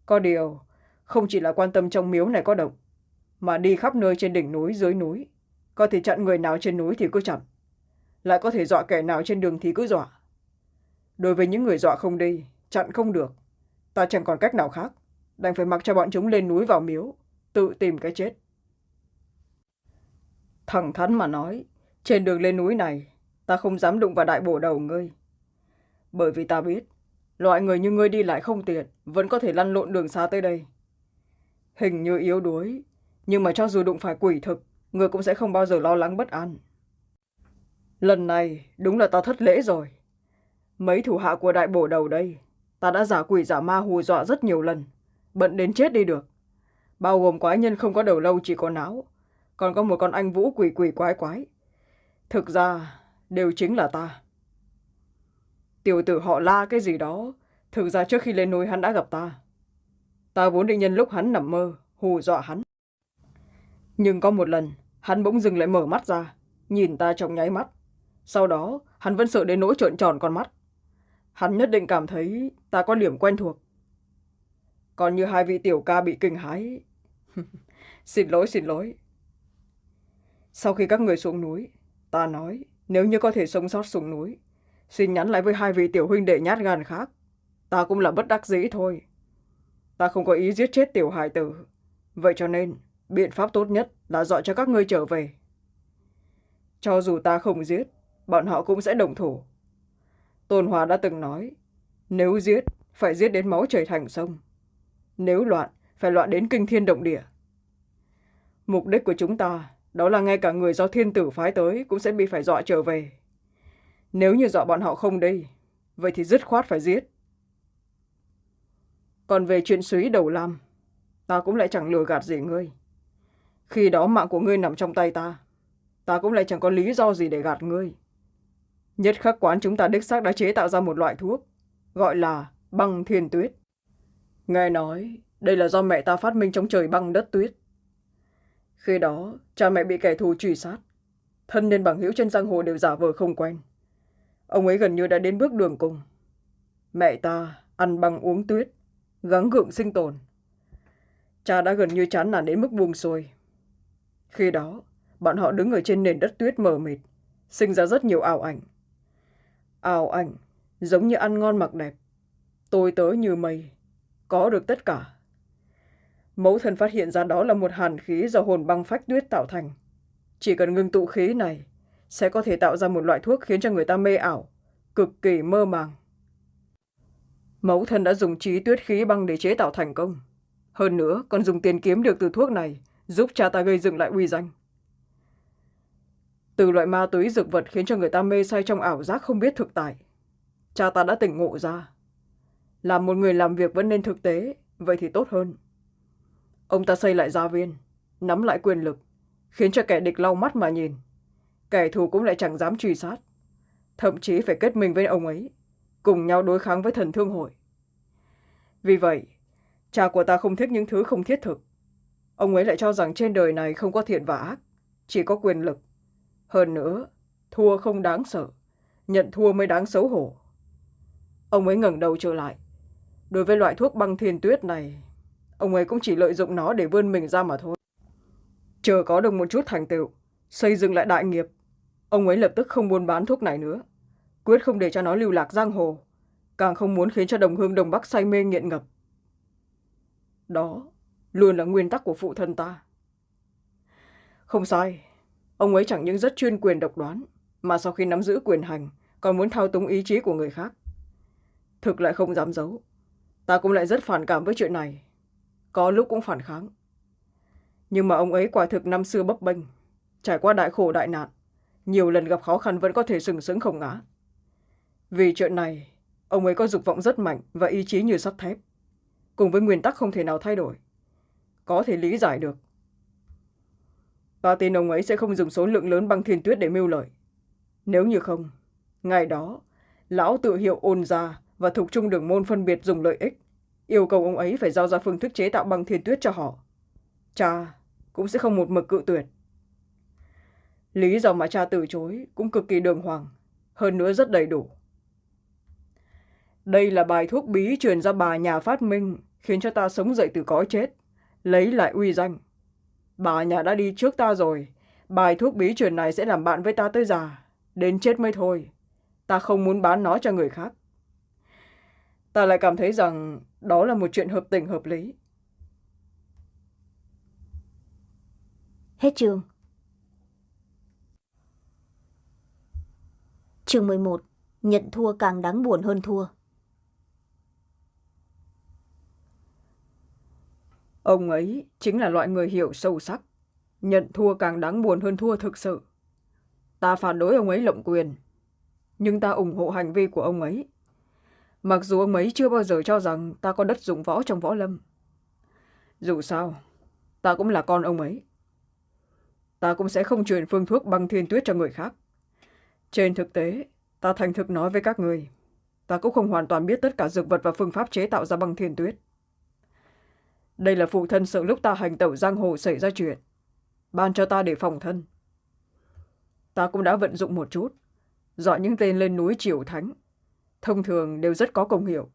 S2: Có điều, không chỉ là quan tâm trong miếu này có động, mà đi khắp nơi trên đỉnh núi dưới núi, có thể chặn người nào trên núi thì cứ chặn. Lại có thể dọa kẻ nào trên đường thì cứ dọa. Đối với những người dọa không đi, chặn không được, ta chẳng còn cách nào khác đành phải mặc cho bọn chúng lên núi vào miếu, tự tìm cái chết. Thẳng thắn mà nói, trên đường lên núi này, ta không dám đụng vào đại bổ đầu ngươi. Bởi vì ta biết, loại người như ngươi đi lại không tiện, vẫn có thể lăn lộn đường xa tới đây. Hình như yếu đuối, nhưng mà cho dù đụng phải quỷ thực, ngươi cũng sẽ không bao giờ lo lắng bất an. Lần này, đúng là ta thất lễ rồi. Mấy thủ hạ của đại bổ đầu đây, ta đã giả quỷ giả ma hù dọa rất nhiều lần bận đến chết đi được. Bao gồm quái nhân không có đầu lâu, chỉ có não. Còn có một con anh vũ quỷ quỷ quái quái. Thực ra, đều chính là ta. Tiểu tử họ la cái gì đó, thực ra trước khi lên núi hắn đã gặp ta. Ta vốn định nhân lúc hắn nằm mơ, hù dọa hắn. Nhưng có một lần, hắn bỗng dừng lại mở mắt ra, nhìn ta trong nháy mắt. Sau đó, hắn vẫn sợ đến nỗi trợn tròn con mắt. Hắn nhất định cảm thấy ta có điểm quen thuộc còn như hai vị tiểu ca bị kinh hái xin lỗi xin lỗi. Sau khi các người xuống núi, ta nói, nếu như có thể sống sót xuống núi, xin nhắn lại với hai vị tiểu huynh đệ nhát gan khác. Ta cũng là bất đắc dĩ thôi. Ta không có ý giết chết tiểu hải tử. Vậy cho nên, biện pháp tốt nhất là dọn cho các ngươi trở về. Cho dù ta không giết, bọn họ cũng sẽ đồng thủ. Tôn hòa đã từng nói, nếu giết, phải giết đến máu chảy thành sông nếu loạn, phải loạn đến kinh thiên động địa. Mục đích của chúng ta, đó là ngay cả người do thiên tử phái tới cũng sẽ bị phải dọa trở về. Nếu như dọa bọn họ không đi, vậy thì dứt khoát phải giết. Còn về chuyện suý đầu lam, ta cũng lại chẳng lừa gạt gì ngươi. Khi đó mạng của ngươi nằm trong tay ta ta cũng lại chẳng có lý do gì để gạt ngươi. Nhất khắc quán chúng ta đích xác đã chế tạo ra một loại thuốc, gọi là băng thiên tuyết nghe nói, đây là do mẹ ta phát minh trong trời băng đất tuyết. Khi đó, cha mẹ bị kẻ thù truy sát. Thân nhân bằng hữu trên giang hồ đều giả vờ không quen. Ông ấy gần như đã đến bước đường cùng. Mẹ ta ăn băng uống tuyết, gắng gượng sinh tồn. Cha đã gần như chán nản đến mức buông xuôi. Khi đó, bọn họ đứng ở trên nền đất tuyết mờ mịt, sinh ra rất nhiều ảo ảnh. Ảo ảnh giống như ăn ngon mặc đẹp tôi tớ như mây có được tất cả. Mẫu thân phát hiện ra đó là một hàn khí do hồn băng phách tuyết tạo thành. Chỉ cần ngưng tụ khí này, sẽ có thể tạo ra một loại thuốc khiến cho người ta mê ảo, cực kỳ mơ màng. Mẫu thân đã dùng trí tuyết khí băng để chế tạo thành công. Hơn nữa, còn dùng tiền kiếm được từ thuốc này, giúp cha ta gây dựng lại uy danh. Từ loại ma túy dược vật khiến cho người ta mê say trong ảo giác không biết thực tại, cha ta đã tỉnh ngộ ra làm một người làm việc vẫn nên thực tế, vậy thì tốt hơn. Ông ta xây lại gia viên, nắm lại quyền lực, khiến cho kẻ địch lau mắt mà nhìn. Kẻ thù cũng lại chẳng dám truy sát. Thậm chí phải kết mình với ông ấy, cùng nhau đối kháng với thần thương hội. Vì vậy, cha của ta không thích những thứ không thiết thực. Ông ấy lại cho rằng trên đời này không có thiện và ác, chỉ có quyền lực. Hơn nữa, thua không đáng sợ, nhận thua mới đáng xấu hổ. Ông ấy ngẩng đầu trở lại đối với loại thuốc băng thiên tuyết này, ông ấy cũng chỉ lợi dụng nó để vươn mình ra mà thôi. Chờ có được một chút thành tựu, xây dựng lại đại nghiệp, ông ấy lập tức không muốn bán thuốc này nữa. Quyết không để cho nó lưu lạc giang hồ, càng không muốn khiến cho đồng hương đồng bắc say mê nghiện ngập. Đó luôn là nguyên tắc của phụ thân ta. Không sai, ông ấy chẳng những rất chuyên quyền độc đoán, mà sau khi nắm giữ quyền hành, còn muốn thao túng ý chí của người khác. Thực lại không dám giấu ta cũng lại rất phản cảm với chuyện này. Có lúc cũng phản kháng. Nhưng mà ông ấy quả thực năm xưa bấp bênh. Trải qua đại khổ đại nạn, nhiều lần gặp khó khăn vẫn có thể sừng sững không ngã. Vì chuyện này, ông ấy có dục vọng rất mạnh và ý chí như sắt thép. Cùng với nguyên tắc không thể nào thay đổi. Có thể lý giải được. Ta tin ông ấy sẽ không dùng số lượng lớn băng thiên tuyết để mưu lợi. Nếu như không, ngày đó, lão tự hiệu ôn gia và thuộc trung đường môn phân biệt dùng lợi ích. Yêu cầu ông ấy phải giao ra phương thức chế tạo băng thiên tuyết cho họ. Cha cũng sẽ không một mực cự tuyệt. Lý do mà cha từ chối cũng cực kỳ đường hoàng, hơn nữa rất đầy đủ. Đây là bài thuốc bí truyền ra bà nhà phát minh, khiến cho ta sống dậy từ cõi chết, lấy lại uy danh. Bà nhà đã đi trước ta rồi, bài thuốc bí truyền này sẽ làm bạn với ta tới già, đến chết mới thôi. Ta không muốn bán nó cho người khác ta lại cảm thấy rằng đó là một chuyện hợp tình hợp lý.
S1: Hết chương. Chương một. Nhận thua càng đáng buồn hơn thua.
S2: ông ấy chính là loại người hiểu sâu sắc. Nhận thua càng đáng buồn hơn thua thực sự. Ta phản đối ông ấy lộng quyền nhưng ta ủng hộ hành vi của ông ấy mặc dù ông ấy chưa bao giờ cho rằng ta có đất dụng võ trong võ lâm. Dù sao, ta cũng là con ông ấy. Ta cũng sẽ không truyền phương thuốc băng thiên tuyết cho người khác. Trên thực tế, ta thành thực nói với các người, ta cũng không hoàn toàn biết tất cả dược vật và phương pháp chế tạo ra băng thiên tuyết. Đây là phụ thân sợ lúc ta hành tẩu giang hồ xảy ra chuyện, ban cho ta để phòng thân. Ta cũng đã vận dụng một chút dọn những tên lên núi triều thánh thông thường đều rất có công hiệu.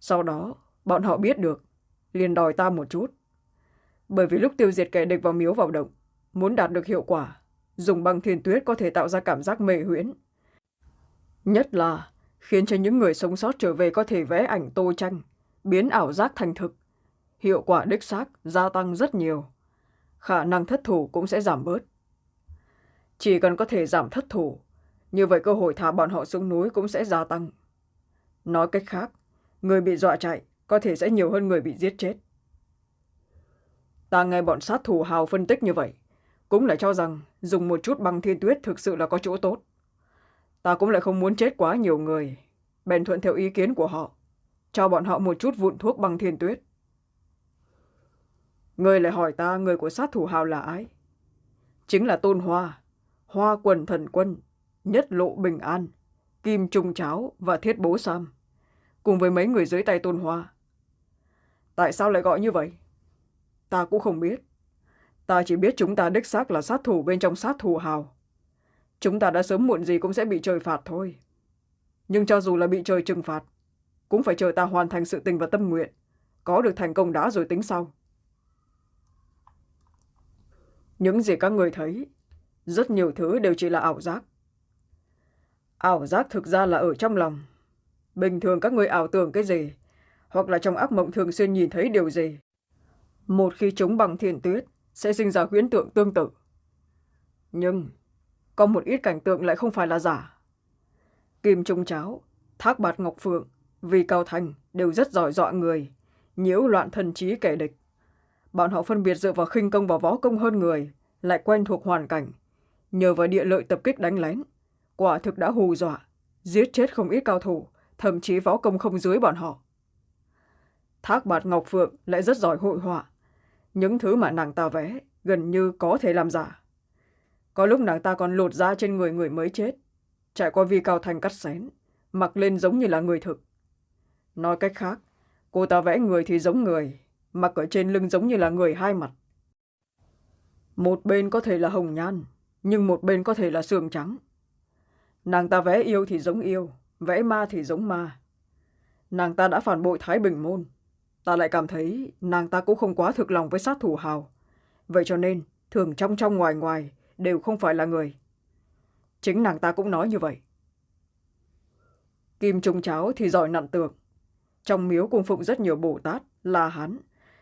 S2: Sau đó, bọn họ biết được, liền đòi ta một chút. Bởi vì lúc tiêu diệt kẻ địch vào miếu vào động, muốn đạt được hiệu quả, dùng băng thiên tuyết có thể tạo ra cảm giác mê huyễn. Nhất là khiến cho những người sống sót trở về có thể vẽ ảnh tô tranh, biến ảo giác thành thực. Hiệu quả đích xác gia tăng rất nhiều. Khả năng thất thủ cũng sẽ giảm bớt. Chỉ cần có thể giảm thất thủ như vậy cơ hội thả bọn họ xuống núi cũng sẽ gia tăng. Nói cách khác, người bị dọa chạy có thể sẽ nhiều hơn người bị giết chết. Ta nghe bọn sát thủ hào phân tích như vậy, cũng lại cho rằng dùng một chút băng thiên tuyết thực sự là có chỗ tốt. Ta cũng lại không muốn chết quá nhiều người, bèn thuận theo ý kiến của họ, cho bọn họ một chút vụn thuốc băng thiên tuyết. Người lại hỏi ta người của sát thủ hào là ai? Chính là tôn hoa hoa quần thần quân nhất lộ bình an, kim trung cháo và thiết bố sam, cùng với mấy người dưới tay tôn hoa. Tại sao lại gọi như vậy? Ta cũng không biết. Ta chỉ biết chúng ta đích xác là sát thủ bên trong sát thủ hào. Chúng ta đã sớm muộn gì cũng sẽ bị trời phạt thôi. Nhưng cho dù là bị trời trừng phạt, cũng phải chờ ta hoàn thành sự tình và tâm nguyện. Có được thành công đã rồi tính sau. Những gì các người thấy, rất nhiều thứ đều chỉ là ảo giác ảo giác thực ra là ở trong lòng. Bình thường các người ảo tưởng cái gì? Hoặc là trong ác mộng thường xuyên nhìn thấy điều gì? Một khi chúng bằng thiền tuyết, sẽ sinh ra huyễn tượng tương tự. Nhưng, có một ít cảnh tượng lại không phải là giả. Kim trung cháo, thác bạt ngọc phượng, vì cao thành đều rất giỏi dọa người, nhiễu loạn thần trí kẻ địch. Bọn họ phân biệt dựa vào khinh công và võ công hơn người, lại quen thuộc hoàn cảnh, nhờ vào địa lợi tập kích đánh lén quả thực đã hù dọa, giết chết không ít cao thủ, thậm chí võ công không dưới bọn họ. Thác bạt ngọc phượng lại rất giỏi hội họa. Những thứ mà nàng ta vẽ gần như có thể làm giả. Có lúc nàng ta còn lột da trên người người mới chết, trải qua vi cao thành cắt xén, mặc lên giống như là người thực. Nói cách khác, cô ta vẽ người thì giống người, mặc ở trên lưng giống như là người hai mặt. Một bên có thể là hồng nhan, nhưng một bên có thể là xương trắng nàng ta vẽ yêu thì giống yêu vẽ ma thì giống ma. Nàng ta đã phản bội thái bình môn. Ta lại cảm thấy nàng ta cũng không quá thực lòng với sát thủ hào. Vậy cho nên thường trong trong ngoài ngoài đều không phải là người. Chính nàng ta cũng nói như vậy. Kim trung cháo thì giỏi nặn tượng. Trong miếu cung phụng rất nhiều bồ tát la hán,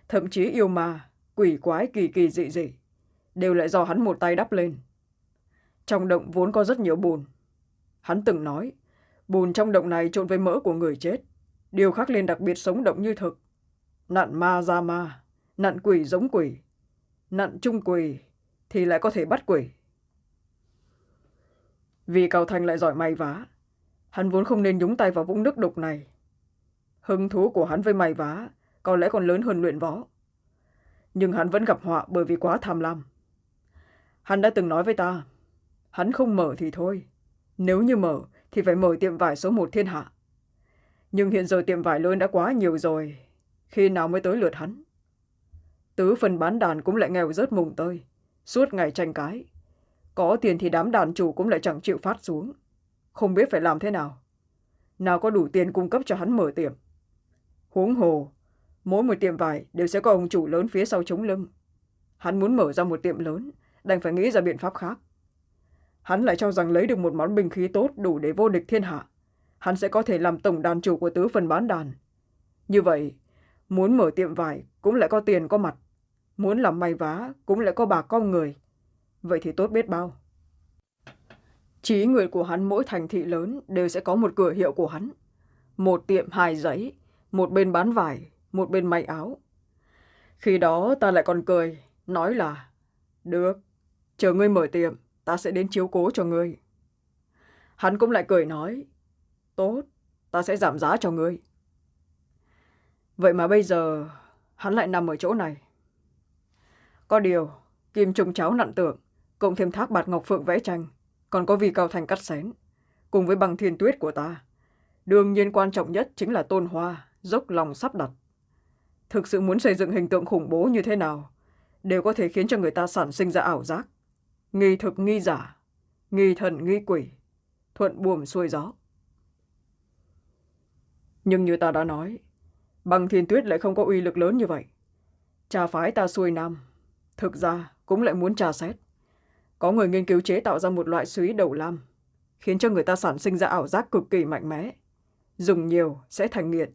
S2: thậm chí yêu ma quỷ quái kỳ kỳ dị dị đều lại do hắn một tay đắp lên. Trong động vốn có rất nhiều bùn hắn từng nói, bùn trong động này trộn với mỡ của người chết. Điều khắc lên đặc biệt sống động như thực. Nặn ma ra ma, nặn quỷ giống quỷ, nặn chung quỷ thì lại có thể bắt quỷ. Vì cao thành lại giỏi may vá, hắn vốn không nên nhúng tay vào vũng nước đục này. Hứng thú của hắn với may vá có lẽ còn lớn hơn luyện võ. Nhưng hắn vẫn gặp họa bởi vì quá tham lam. Hắn đã từng nói với ta, hắn không mở thì thôi nếu như mở, thì phải mở tiệm vải số một thiên hạ. Nhưng hiện giờ tiệm vải lớn đã quá nhiều rồi. Khi nào mới tới lượt hắn? Tứ phần bán đàn cũng lại nghèo rớt mùng tơi. Suốt ngày tranh cái có tiền thì đám đàn chủ cũng lại chẳng chịu phát xuống. Không biết phải làm thế nào. Nào có đủ tiền cung cấp cho hắn mở tiệm. Huống hồ, mỗi một tiệm vải đều sẽ có ông chủ lớn phía sau chống lưng. Hắn muốn mở ra một tiệm lớn, đành phải nghĩ ra biện pháp khác hắn lại cho rằng lấy được một món binh khí tốt đủ để vô địch thiên hạ. Hắn sẽ có thể làm tổng đàn chủ của tứ phần bán đàn. Như vậy, muốn mở tiệm vải cũng lại có tiền có mặt. Muốn làm may vá cũng lại có bà con người. Vậy thì tốt biết bao. Trí người của hắn mỗi thành thị lớn đều sẽ có một cửa hiệu của hắn. Một tiệm hài giấy, một bên bán vải, một bên may áo. Khi đó ta lại còn cười, nói là, được, chờ ngươi mở tiệm ta sẽ đến chiếu cố cho ngươi. Hắn cũng lại cười nói, tốt, ta sẽ giảm giá cho ngươi. Vậy mà bây giờ, hắn lại nằm ở chỗ này. Có điều, kim trung cháo nặn tượng, cộng thêm thác bạt ngọc phượng vẽ tranh, còn có vì cao thành cắt xén, cùng với bằng thiên tuyết của ta, đương nhiên quan trọng nhất chính là tôn hoa, dốc lòng sắp đặt. Thực sự muốn xây dựng hình tượng khủng bố như thế nào, đều có thể khiến cho người ta sản sinh ra ảo giác nghi thực nghi giả, nghi thần nghi quỷ, thuận buồm xuôi gió. Nhưng như ta đã nói, băng thiên tuyết lại không có uy lực lớn như vậy. Cha phái ta xuôi nam, thực ra cũng lại muốn trà xét. Có người nghiên cứu chế tạo ra một loại suý đầu lam, khiến cho người ta sản sinh ra ảo giác cực kỳ mạnh mẽ. Dùng nhiều sẽ thành nghiện,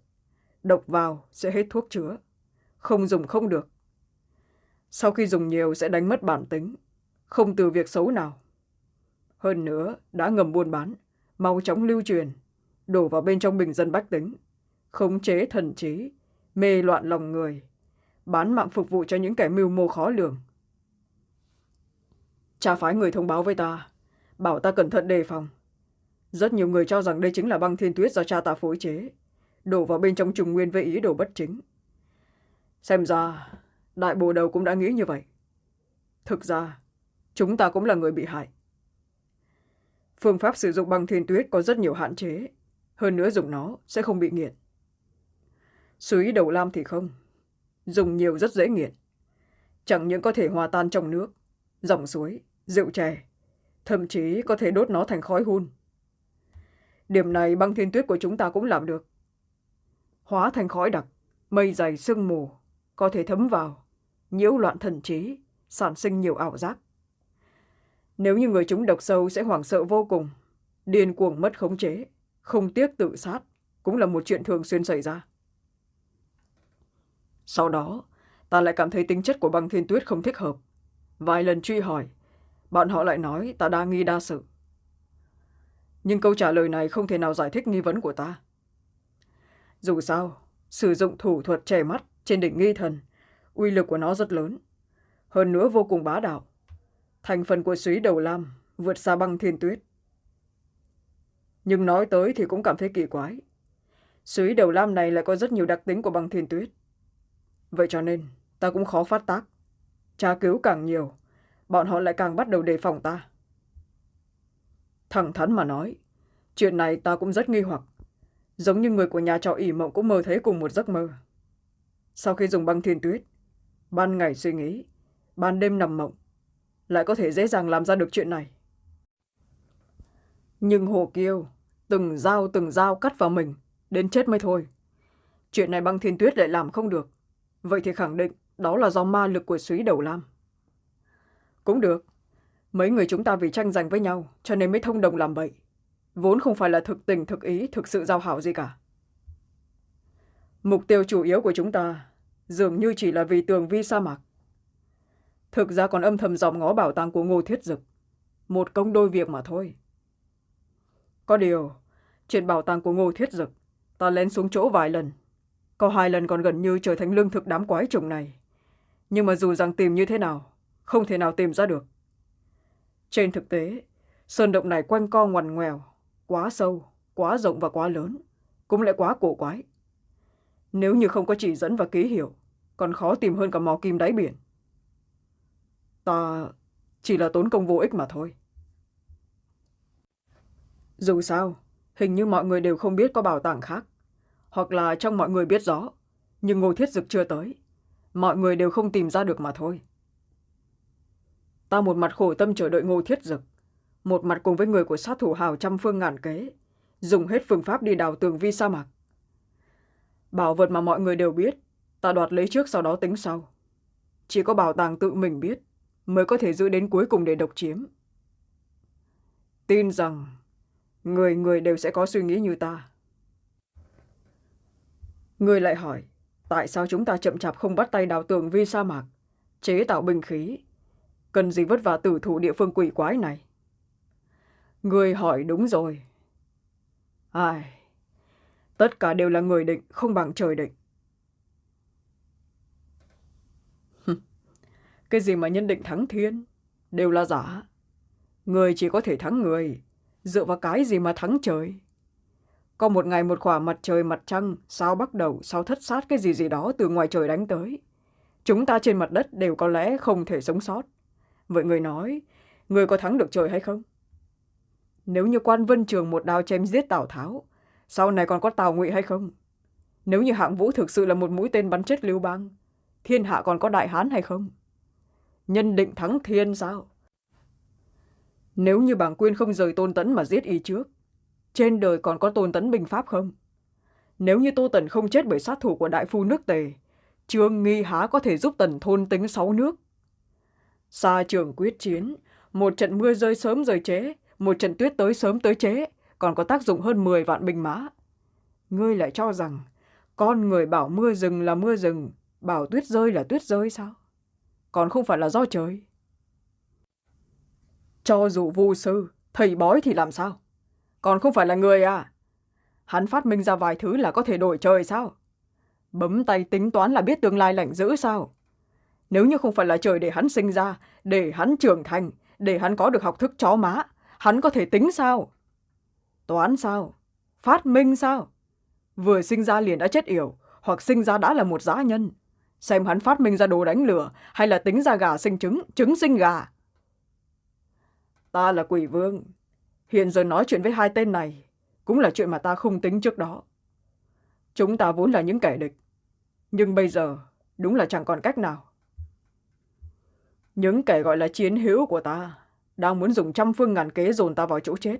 S2: độc vào sẽ hết thuốc chữa, không dùng không được. Sau khi dùng nhiều sẽ đánh mất bản tính không từ việc xấu nào. Hơn nữa, đã ngầm buôn bán, mau chóng lưu truyền, đổ vào bên trong bình dân bách tính, khống chế thần trí, mê loạn lòng người, bán mạng phục vụ cho những kẻ mưu mô khó lường. Cha phái người thông báo với ta, bảo ta cẩn thận đề phòng. Rất nhiều người cho rằng đây chính là băng thiên tuyết do cha ta phối chế, đổ vào bên trong trùng nguyên với ý đồ bất chính. Xem ra, đại bồ đầu cũng đã nghĩ như vậy. Thực ra chúng ta cũng là người bị hại. Phương pháp sử dụng băng thiên tuyết có rất nhiều hạn chế. Hơn nữa dùng nó sẽ không bị nghiện. Suối đầu lam thì không. Dùng nhiều rất dễ nghiện. Chẳng những có thể hòa tan trong nước, dòng suối, rượu chè, thậm chí có thể đốt nó thành khói hun. Điểm này băng thiên tuyết của chúng ta cũng làm được. Hóa thành khói đặc, mây dày sương mù, có thể thấm vào, nhiễu loạn thần trí, sản sinh nhiều ảo giác nếu như người chúng độc sâu sẽ hoảng sợ vô cùng, điên cuồng mất khống chế, không tiếc tự sát cũng là một chuyện thường xuyên xảy ra. Sau đó, ta lại cảm thấy tính chất của băng thiên tuyết không thích hợp. Vài lần truy hỏi bọn họ lại nói ta đa nghi đa sự nhưng câu trả lời này không thể nào giải thích nghi vấn của ta. Dù sao, sử dụng thủ thuật che mắt trên đỉnh nghi thần, uy lực của nó rất lớn, hơn nữa vô cùng bá đạo thành phần của suý đầu lam vượt xa băng thiên tuyết. Nhưng nói tới thì cũng cảm thấy kỳ quái. Suý đầu lam này lại có rất nhiều đặc tính của băng thiên tuyết. Vậy cho nên, ta cũng khó phát tác. Tra cứu càng nhiều, bọn họ lại càng bắt đầu đề phòng ta. Thẳng thắn mà nói, chuyện này ta cũng rất nghi hoặc. Giống như người của nhà trọ ỉ mộng cũng mơ thấy cùng một giấc mơ. Sau khi dùng băng thiên tuyết, ban ngày suy nghĩ, ban đêm nằm mộng lại có thể dễ dàng làm ra được chuyện này. Nhưng hồ kiêu từng dao từng dao cắt vào mình, đến chết mới thôi. Chuyện này băng thiên tuyết lại làm không được. Vậy thì khẳng định đó là do ma lực của suý đầu lam. Cũng được, mấy người chúng ta vì tranh giành với nhau cho nên mới thông đồng làm bậy. Vốn không phải là thực tình, thực ý, thực sự giao hảo gì cả. Mục tiêu chủ yếu của chúng ta dường như chỉ là vì tường vi sa mạc thực ra còn âm thầm dòm ngó bảo tàng của ngô thiết dực. Một công đôi việc mà thôi. Có điều chuyện bảo tàng của ngô thiết dực, ta lén xuống chỗ vài lần. Có hai lần còn gần như trở thành lương thực đám quái trùng này. Nhưng mà dù rằng tìm như thế nào, không thể nào tìm ra được. Trên thực tế, sơn động này quanh co ngoằn ngoèo, quá sâu, quá rộng và quá lớn, cũng lại quá cổ quái. Nếu như không có chỉ dẫn và ký hiệu, còn khó tìm hơn cả mò kim đáy biển ta chỉ là tốn công vô ích mà thôi. Dù sao, hình như mọi người đều không biết có bảo tàng khác, hoặc là trong mọi người biết rõ, nhưng ngô thiết dực chưa tới. Mọi người đều không tìm ra được mà thôi. Ta một mặt khổ tâm chờ đợi ngô thiết dực, một mặt cùng với người của sát thủ hào trăm phương ngàn kế, dùng hết phương pháp đi đào tường vi sa mạc. Bảo vật mà mọi người đều biết, ta đoạt lấy trước sau đó tính sau. Chỉ có bảo tàng tự mình biết mới có thể giữ đến cuối cùng để độc chiếm. Tin rằng, người người đều sẽ có suy nghĩ như ta. Người lại hỏi, tại sao chúng ta chậm chạp không bắt tay đào tường vi sa mạc, chế tạo binh khí, cần gì vất vả tử thủ địa phương quỷ quái này? Người hỏi, đúng rồi. Ai, tất cả đều là người định, không bằng trời định. Cái gì mà nhân định thắng thiên? Đều là giả. Người chỉ có thể thắng người, dựa vào cái gì mà thắng trời? Có một ngày một khỏa mặt trời mặt trăng, sao bắt đầu, sao thất sát cái gì gì đó từ ngoài trời đánh tới? Chúng ta trên mặt đất đều có lẽ không thể sống sót. Vậy người nói, người có thắng được trời hay không? Nếu như quan vân trường một đao chém giết tào tháo, sau này còn có tào ngụy hay không? Nếu như hạng vũ thực sự là một mũi tên bắn chết lưu bang, thiên hạ còn có đại hán hay không? Nhân định thắng thiên sao? Nếu như bảng quyên không rời tôn tấn mà giết y trước, trên đời còn có tôn tấn binh pháp không? Nếu như tô tần không chết bởi sát thủ của đại phu nước tề, trương nghi há có thể giúp tần thôn tính sáu nước. Xa trường quyết chiến, một trận mưa rơi sớm rơi chế một trận tuyết tới sớm tới chế còn có tác dụng hơn mười vạn binh mã. Ngươi lại cho rằng con người bảo mưa rừng là mưa rừng, bảo tuyết rơi là tuyết rơi sao? Còn không phải là do trời. Cho dù vu sư, thầy bói thì làm sao? Còn không phải là người à? Hắn phát minh ra vài thứ là có thể đổi trời sao? Bấm tay tính toán là biết tương lai lạnh dữ sao? Nếu như không phải là trời để hắn sinh ra, để hắn trưởng thành, để hắn có được học thức chó má, hắn có thể tính sao? Toán sao? Phát minh sao? Vừa sinh ra liền đã chết yểu, hoặc sinh ra đã là một dã nhân xem hắn phát minh ra đồ đánh lửa, hay là tính ra gà sinh trứng trứng sinh gà. Ta là quỷ vương. Hiện giờ nói chuyện với hai tên này. Cũng là chuyện mà ta không tính trước đó. Chúng ta vốn là những kẻ địch. Nhưng bây giờ, đúng là chẳng còn cách nào. Những kẻ gọi là chiến hữu của ta đang muốn dùng trăm phương ngàn kế dồn ta vào chỗ chết.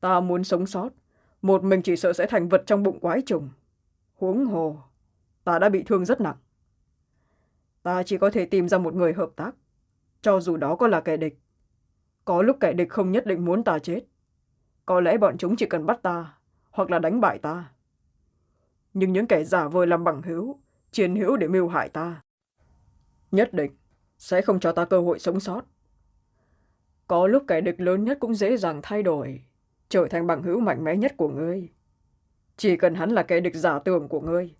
S2: Ta muốn sống sót. Một mình chỉ sợ sẽ thành vật trong bụng quái trùng. Huống hồ ta đã bị thương rất nặng. Ta chỉ có thể tìm ra một người hợp tác. Cho dù đó có là kẻ địch, có lúc kẻ địch không nhất định muốn ta chết. Có lẽ bọn chúng chỉ cần bắt ta, hoặc là đánh bại ta. Nhưng những kẻ giả vờ làm bằng hữu, chiến hữu để mưu hại ta, nhất định sẽ không cho ta cơ hội sống sót. Có lúc kẻ địch lớn nhất cũng dễ dàng thay đổi, trở thành bằng hữu mạnh mẽ nhất của ngươi. Chỉ cần hắn là kẻ địch giả tưởng của ngươi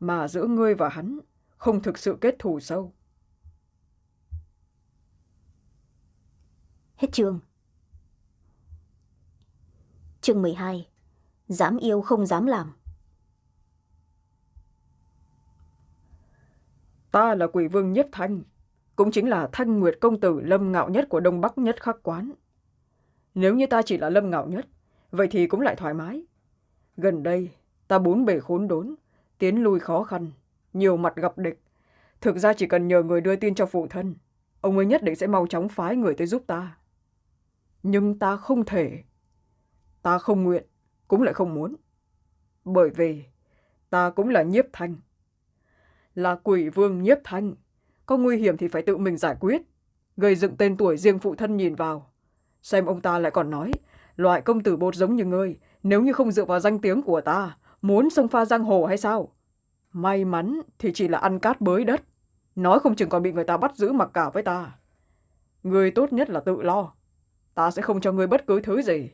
S2: mà giữa ngươi và hắn không thực sự kết thù sâu
S1: Hết chương. Chương mười hai Dám yêu không dám làm.
S2: ta là quỷ vương nhất thanh cũng chính là thanh nguyệt công tử lâm ngạo nhất của đông bắc nhất khắc quán nếu như ta chỉ là lâm ngạo nhất vậy thì cũng lại thoải mái gần đây ta bốn bề khốn đốn tiến lui khó khăn, nhiều mặt gặp địch. Thực ra chỉ cần nhờ người đưa tin cho phụ thân, ông ấy nhất định sẽ mau chóng phái người tới giúp ta. Nhưng ta không thể. Ta không nguyện, cũng lại không muốn. Bởi vì ta cũng là nhiếp thanh. Là quỷ vương nhiếp thanh, có nguy hiểm thì phải tự mình giải quyết. Gây dựng tên tuổi riêng phụ thân nhìn vào. Xem ông ta lại còn nói, loại công tử bột giống như ngươi, nếu như không dựa vào danh tiếng của ta muốn xông pha giang hồ hay sao? May mắn thì chỉ là ăn cát bới đất. Nói không chừng còn bị người ta bắt giữ mặc cả với ta. Người tốt nhất là tự lo. Ta sẽ không cho người bất cứ thứ gì.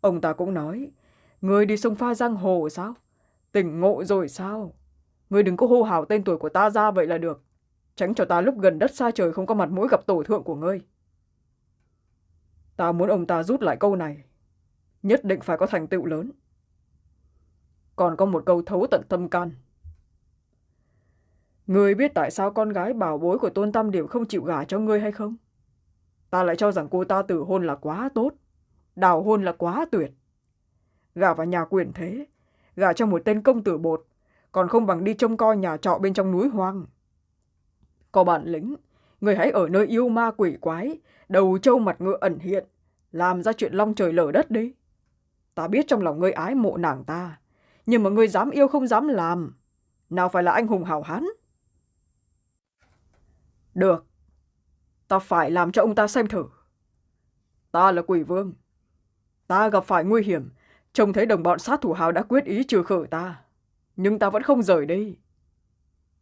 S2: Ông ta cũng nói, người đi xông pha giang hồ sao? Tỉnh ngộ rồi sao? Người đừng có hô hào tên tuổi của ta ra vậy là được. Tránh cho ta lúc gần đất xa trời không có mặt mũi gặp tổ thượng của ngươi. Ta muốn ông ta rút lại câu này. Nhất định phải có thành tựu lớn còn có một câu thấu tận tâm can. Người biết tại sao con gái bảo bối của tôn tam điểm không chịu gả cho ngươi hay không? Ta lại cho rằng cô ta tử hôn là quá tốt đào hôn là quá tuyệt. Gả vào nhà quyền thế, gả cho một tên công tử bột, còn không bằng đi trông coi nhà trọ bên trong núi hoang. Có bản lĩnh, người hãy ở nơi yêu ma quỷ quái, đầu trâu mặt ngựa ẩn hiện, làm ra chuyện long trời lở đất đi. Ta biết trong lòng ngươi ái mộ nàng ta nhưng mà ngươi dám yêu không dám làm. Nào phải là anh hùng hào hán. Được. Ta phải làm cho ông ta xem thử. Ta là quỷ vương. Ta gặp phải nguy hiểm. Trông thấy đồng bọn sát thủ hào đã quyết ý trừ khử ta. Nhưng ta vẫn không rời đi.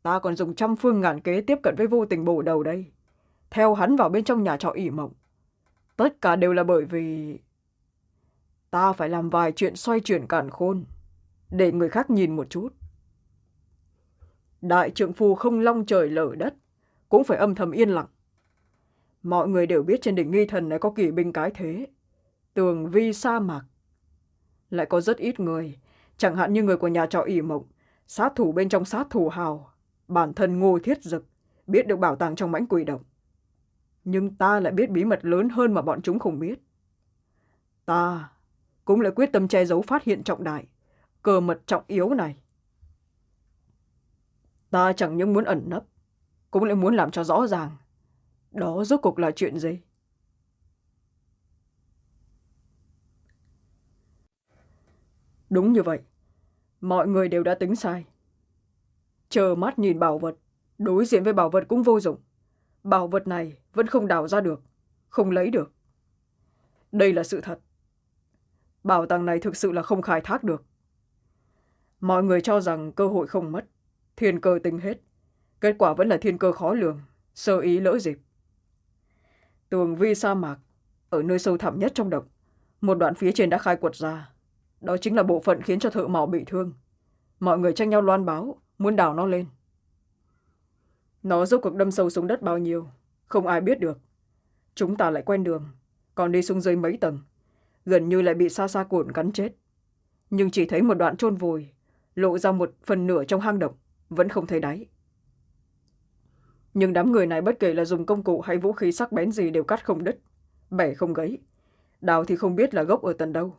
S2: Ta còn dùng trăm phương ngàn kế tiếp cận với vô tình bổ đầu đây. Theo hắn vào bên trong nhà trọ ỉ mộng. Tất cả đều là bởi vì ta phải làm vài chuyện xoay chuyển cản khôn để người khác nhìn một chút. Đại trượng phu không long trời lở đất, cũng phải âm thầm yên lặng. Mọi người đều biết trên đỉnh nghi thần này có kỵ binh cái thế, tường vi sa mạc. Lại có rất ít người, chẳng hạn như người của nhà trọ ỉ mộng, sát thủ bên trong sát thủ hào, bản thân ngô thiết dực, biết được bảo tàng trong mãnh quỷ động. Nhưng ta lại biết bí mật lớn hơn mà bọn chúng không biết. Ta cũng lại quyết tâm che giấu phát hiện trọng đại cờ mật trọng yếu này. Ta chẳng những muốn ẩn nấp, cũng lại muốn làm cho rõ ràng. Đó rốt cuộc là chuyện gì? Đúng như vậy. Mọi người đều đã tính sai. Chờ mắt nhìn bảo vật, đối diện với bảo vật cũng vô dụng. Bảo vật này vẫn không đào ra được, không lấy được. Đây là sự thật. Bảo tàng này thực sự là không khai thác được mọi người cho rằng cơ hội không mất. Thiên cơ tính hết. Kết quả vẫn là thiên cơ khó lường. Sơ ý lỡ dịp. Tường vi sa mạc, ở nơi sâu thẳm nhất trong động một đoạn phía trên đã khai quật ra. Đó chính là bộ phận khiến cho thợ mỏ bị thương. Mọi người tranh nhau loan báo, muốn đào nó lên. Nó rốt cuộc đâm sâu xuống đất bao nhiêu, không ai biết được. Chúng ta lại quen đường, còn đi xuống dưới mấy tầng. Gần như lại bị xa xa cuộn cắn chết. Nhưng chỉ thấy một đoạn chôn vùi lộ ra một phần nửa trong hang động, vẫn không thấy đáy. Nhưng đám người này bất kể là dùng công cụ hay vũ khí sắc bén gì đều cắt không đứt, bẻ không gấy đào thì không biết là gốc ở tận đâu,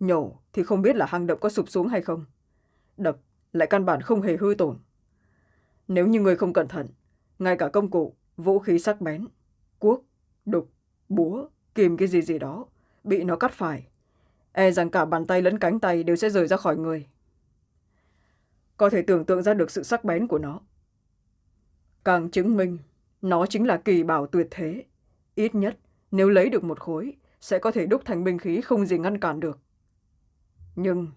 S2: nhổ thì không biết là hang động có sụp xuống hay không. Đập lại căn bản không hề hư tổn. Nếu như người không cẩn thận, ngay cả công cụ, vũ khí sắc bén, cuốc, đục, búa, kìm cái gì gì đó, bị nó cắt phải e rằng cả bàn tay lẫn cánh tay đều sẽ rời ra khỏi người có thể tưởng tượng ra được sự sắc bén của nó. Càng chứng minh, nó chính là kỳ bảo tuyệt thế. Ít nhất, nếu lấy được một khối, sẽ có thể đúc thành binh khí không gì ngăn cản được. Nhưng,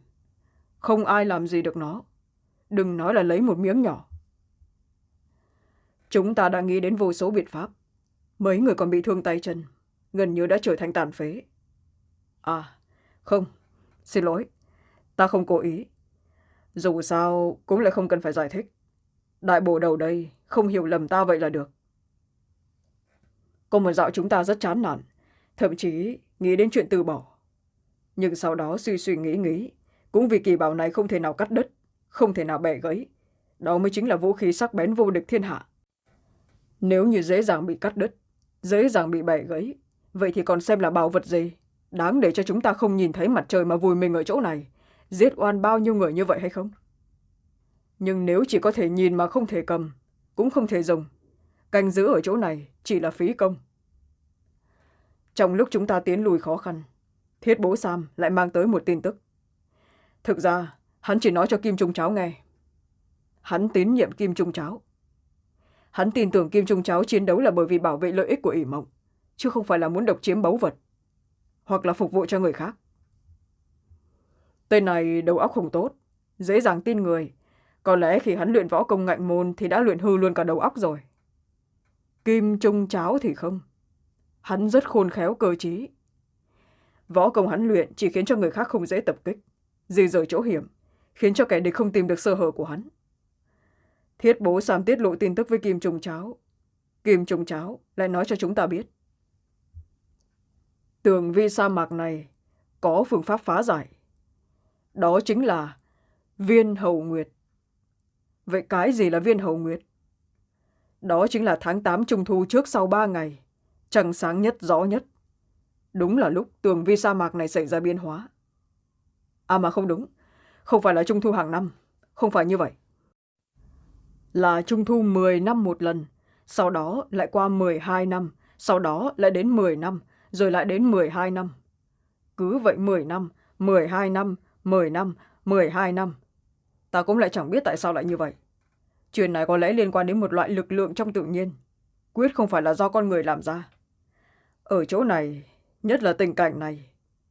S2: không ai làm gì được nó. Đừng nói là lấy một miếng nhỏ. Chúng ta đã nghĩ đến vô số biện pháp. Mấy người còn bị thương tay chân, gần như đã trở thành tàn phế. À không, xin lỗi. Ta không cố ý dù sao, cũng lại không cần phải giải thích. Đại bộ đầu đây, không hiểu lầm ta vậy là được. Có một dạo chúng ta rất chán nản, thậm chí nghĩ đến chuyện từ bỏ. Nhưng sau đó suy suy nghĩ nghĩ, cũng vì kỳ bảo này không thể nào cắt đứt, không thể nào bẻ gãy. Đó mới chính là vũ khí sắc bén vô địch thiên hạ. Nếu như dễ dàng bị cắt đứt, dễ dàng bị bẻ gãy, vậy thì còn xem là bảo vật gì? Đáng để cho chúng ta không nhìn thấy mặt trời mà vùi mình ở chỗ này giết oan bao nhiêu người như vậy hay không? Nhưng nếu chỉ có thể nhìn mà không thể cầm, cũng không thể dùng, canh giữ ở chỗ này chỉ là phí công. Trong lúc chúng ta tiến lùi khó khăn, thiết bố sam lại mang tới một tin tức. Thực ra, hắn chỉ nói cho kim trung cháo nghe. Hắn tín nhiệm kim trung cháo. Hắn tin tưởng kim trung cháo chiến đấu là bởi vì bảo vệ lợi ích của ỷ mộng, chứ không phải là muốn độc chiếm báu vật hoặc là phục vụ cho người khác tên này đầu óc không tốt, dễ dàng tin người. Có lẽ khi hắn luyện võ công ngạnh môn thì đã luyện hư luôn cả đầu óc rồi. Kim trung cháo thì không. Hắn rất khôn khéo, cơ t võ công hắn luyện chỉ khiến cho người khác không dễ tập kích, di rời chỗ hiểm, khiến cho kẻ địch không tìm được sơ hở của hắn. Thiết bố sam tiết lộ tin tức với kim trung cháo. Kim trung cháo lại nói cho chúng ta biết. Tường vi sa mạc này có phương pháp phá giải đó chính là viên hầu nguyệt. Vậy cái gì là viên hầu nguyệt? Đó chính là tháng tám trung thu trước sau ba ngày, trăng sáng nhất, rõ nhất. Đúng là lúc tường vi sa mạc này xảy ra biến hóa. À mà không đúng, không phải là trung thu hàng năm, không phải như vậy. Là trung thu m năm một lần, sau đó lại qua m hai năm, sau đó lại đến m năm, rồi lại đến m hai năm. Cứ vậy m năm m hai năm m năm m hai năm. Ta cũng lại chẳng biết tại sao lại như vậy. Chuyện này có lẽ liên quan đến một loại lực lượng trong tự nhiên, quyết không phải là do con người làm ra. Ở chỗ này, nhất là tình cảnh này,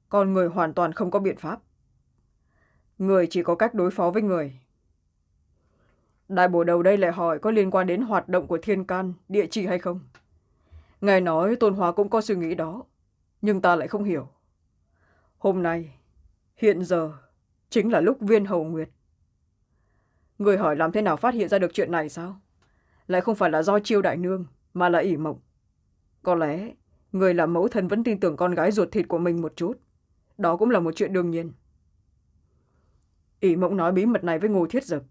S2: con người hoàn toàn không có biện pháp. Người chỉ có cách đối phó với người. Đại bổ đầu đây lại hỏi có liên quan đến hoạt động của thiên can, địa chỉ hay không? Ngài nói tôn hóa cũng có suy nghĩ đó, nhưng ta lại không hiểu. Hôm nay, hiện giờ chính là lúc viên hầu nguyệt. Người hỏi làm thế nào phát hiện ra được chuyện này sao? Lại không phải là do chiêu đại nương, mà là ỷ mộng. Có lẽ, người làm mẫu thân vẫn tin tưởng con gái ruột thịt của mình một chút. Đó cũng là một chuyện đương nhiên. Ỷ mộng nói bí mật này với ngô thiết dực.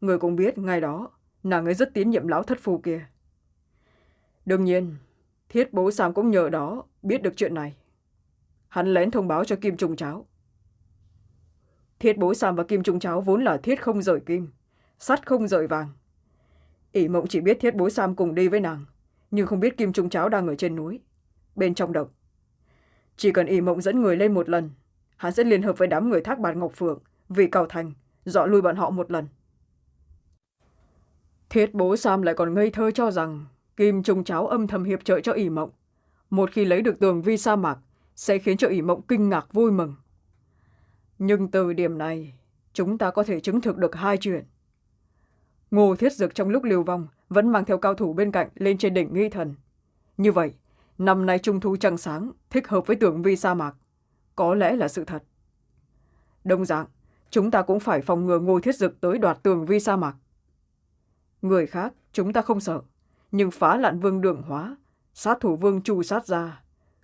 S2: Người cũng biết ngày đó, nàng ấy rất tín nhiệm lão thất phu kia. Đương nhiên, thiết bố sam cũng nhờ đó biết được chuyện này. Hắn lén thông báo cho kim trung cháo thiết bố sam và kim trung cháo vốn là thiết không rời kim, sắt không rời vàng. Ỷ mộng chỉ biết thiết bố sam cùng đi với nàng, nhưng không biết kim trung cháo đang ở trên núi, bên trong động. Chỉ cần ỷ mộng dẫn người lên một lần, hắn sẽ liên hợp với đám người thác bạt ngọc phượng, vì cầu thành dọ lui bọn họ một lần. Thiết bố sam lại còn ngây thơ cho rằng kim trung cháo âm thầm hiệp trợ cho ỷ mộng. Một khi lấy được tường vi sa mạc, sẽ khiến cho ỷ mộng kinh ngạc vui mừng nhưng từ điểm này, chúng ta có thể chứng thực được hai chuyện. Ngô thiết dực trong lúc lưu vong vẫn mang theo cao thủ bên cạnh lên trên đỉnh nghi thần. Như vậy, năm nay trung thu trăng sáng, thích hợp với tưởng vi sa mạc. Có lẽ là sự thật. Đông dạng, chúng ta cũng phải phòng ngừa ngô thiết dực tới đoạt tường vi sa mạc. Người khác, chúng ta không sợ. Nhưng phá lạn vương đường hóa, sát thủ vương chu sát gia,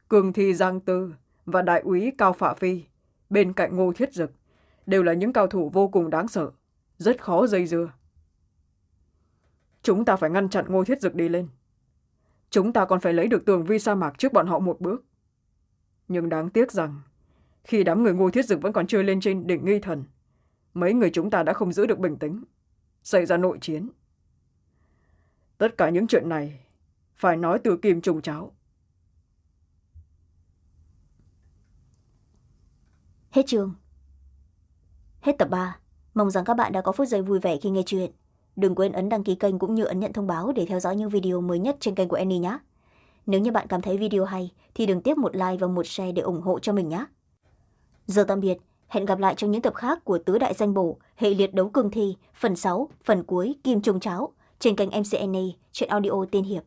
S2: cường thi giang tư và đại úy cao phạ phi bên cạnh ngô thiết dực, đều là những cao thủ vô cùng đáng sợ, rất khó dây dưa. Chúng ta phải ngăn chặn ngô thiết dực đi lên. Chúng ta còn phải lấy được tường vi sa mạc trước bọn họ một bước. Nhưng đáng tiếc rằng, khi đám người ngô thiết dực vẫn còn chưa lên trên đỉnh nghi thần, mấy người chúng ta đã không giữ được bình tĩnh, xảy ra nội chiến. Tất cả những chuyện này phải nói từ kim trùng cháo.
S1: Hết chương. Hết tập ba. Mong rằng các bạn đã có phút giây vui vẻ khi nghe chuyện. Đừng quên ấn đăng ký kênh cũng như ấn nhận thông báo để theo dõi những video mới nhất trên kênh của annie nhé. Nếu như bạn cảm thấy video hay, thì đừng tiếp một like và một share để ủng hộ cho mình nhé. Giờ tạm biệt. Hẹn gặp lại trong những tập khác của tứ đại danh bổ, hệ liệt đấu cường thi, phần sáu, phần cuối, kim trung cháo, trên kênh mcna chuyện audio tiên hiệp.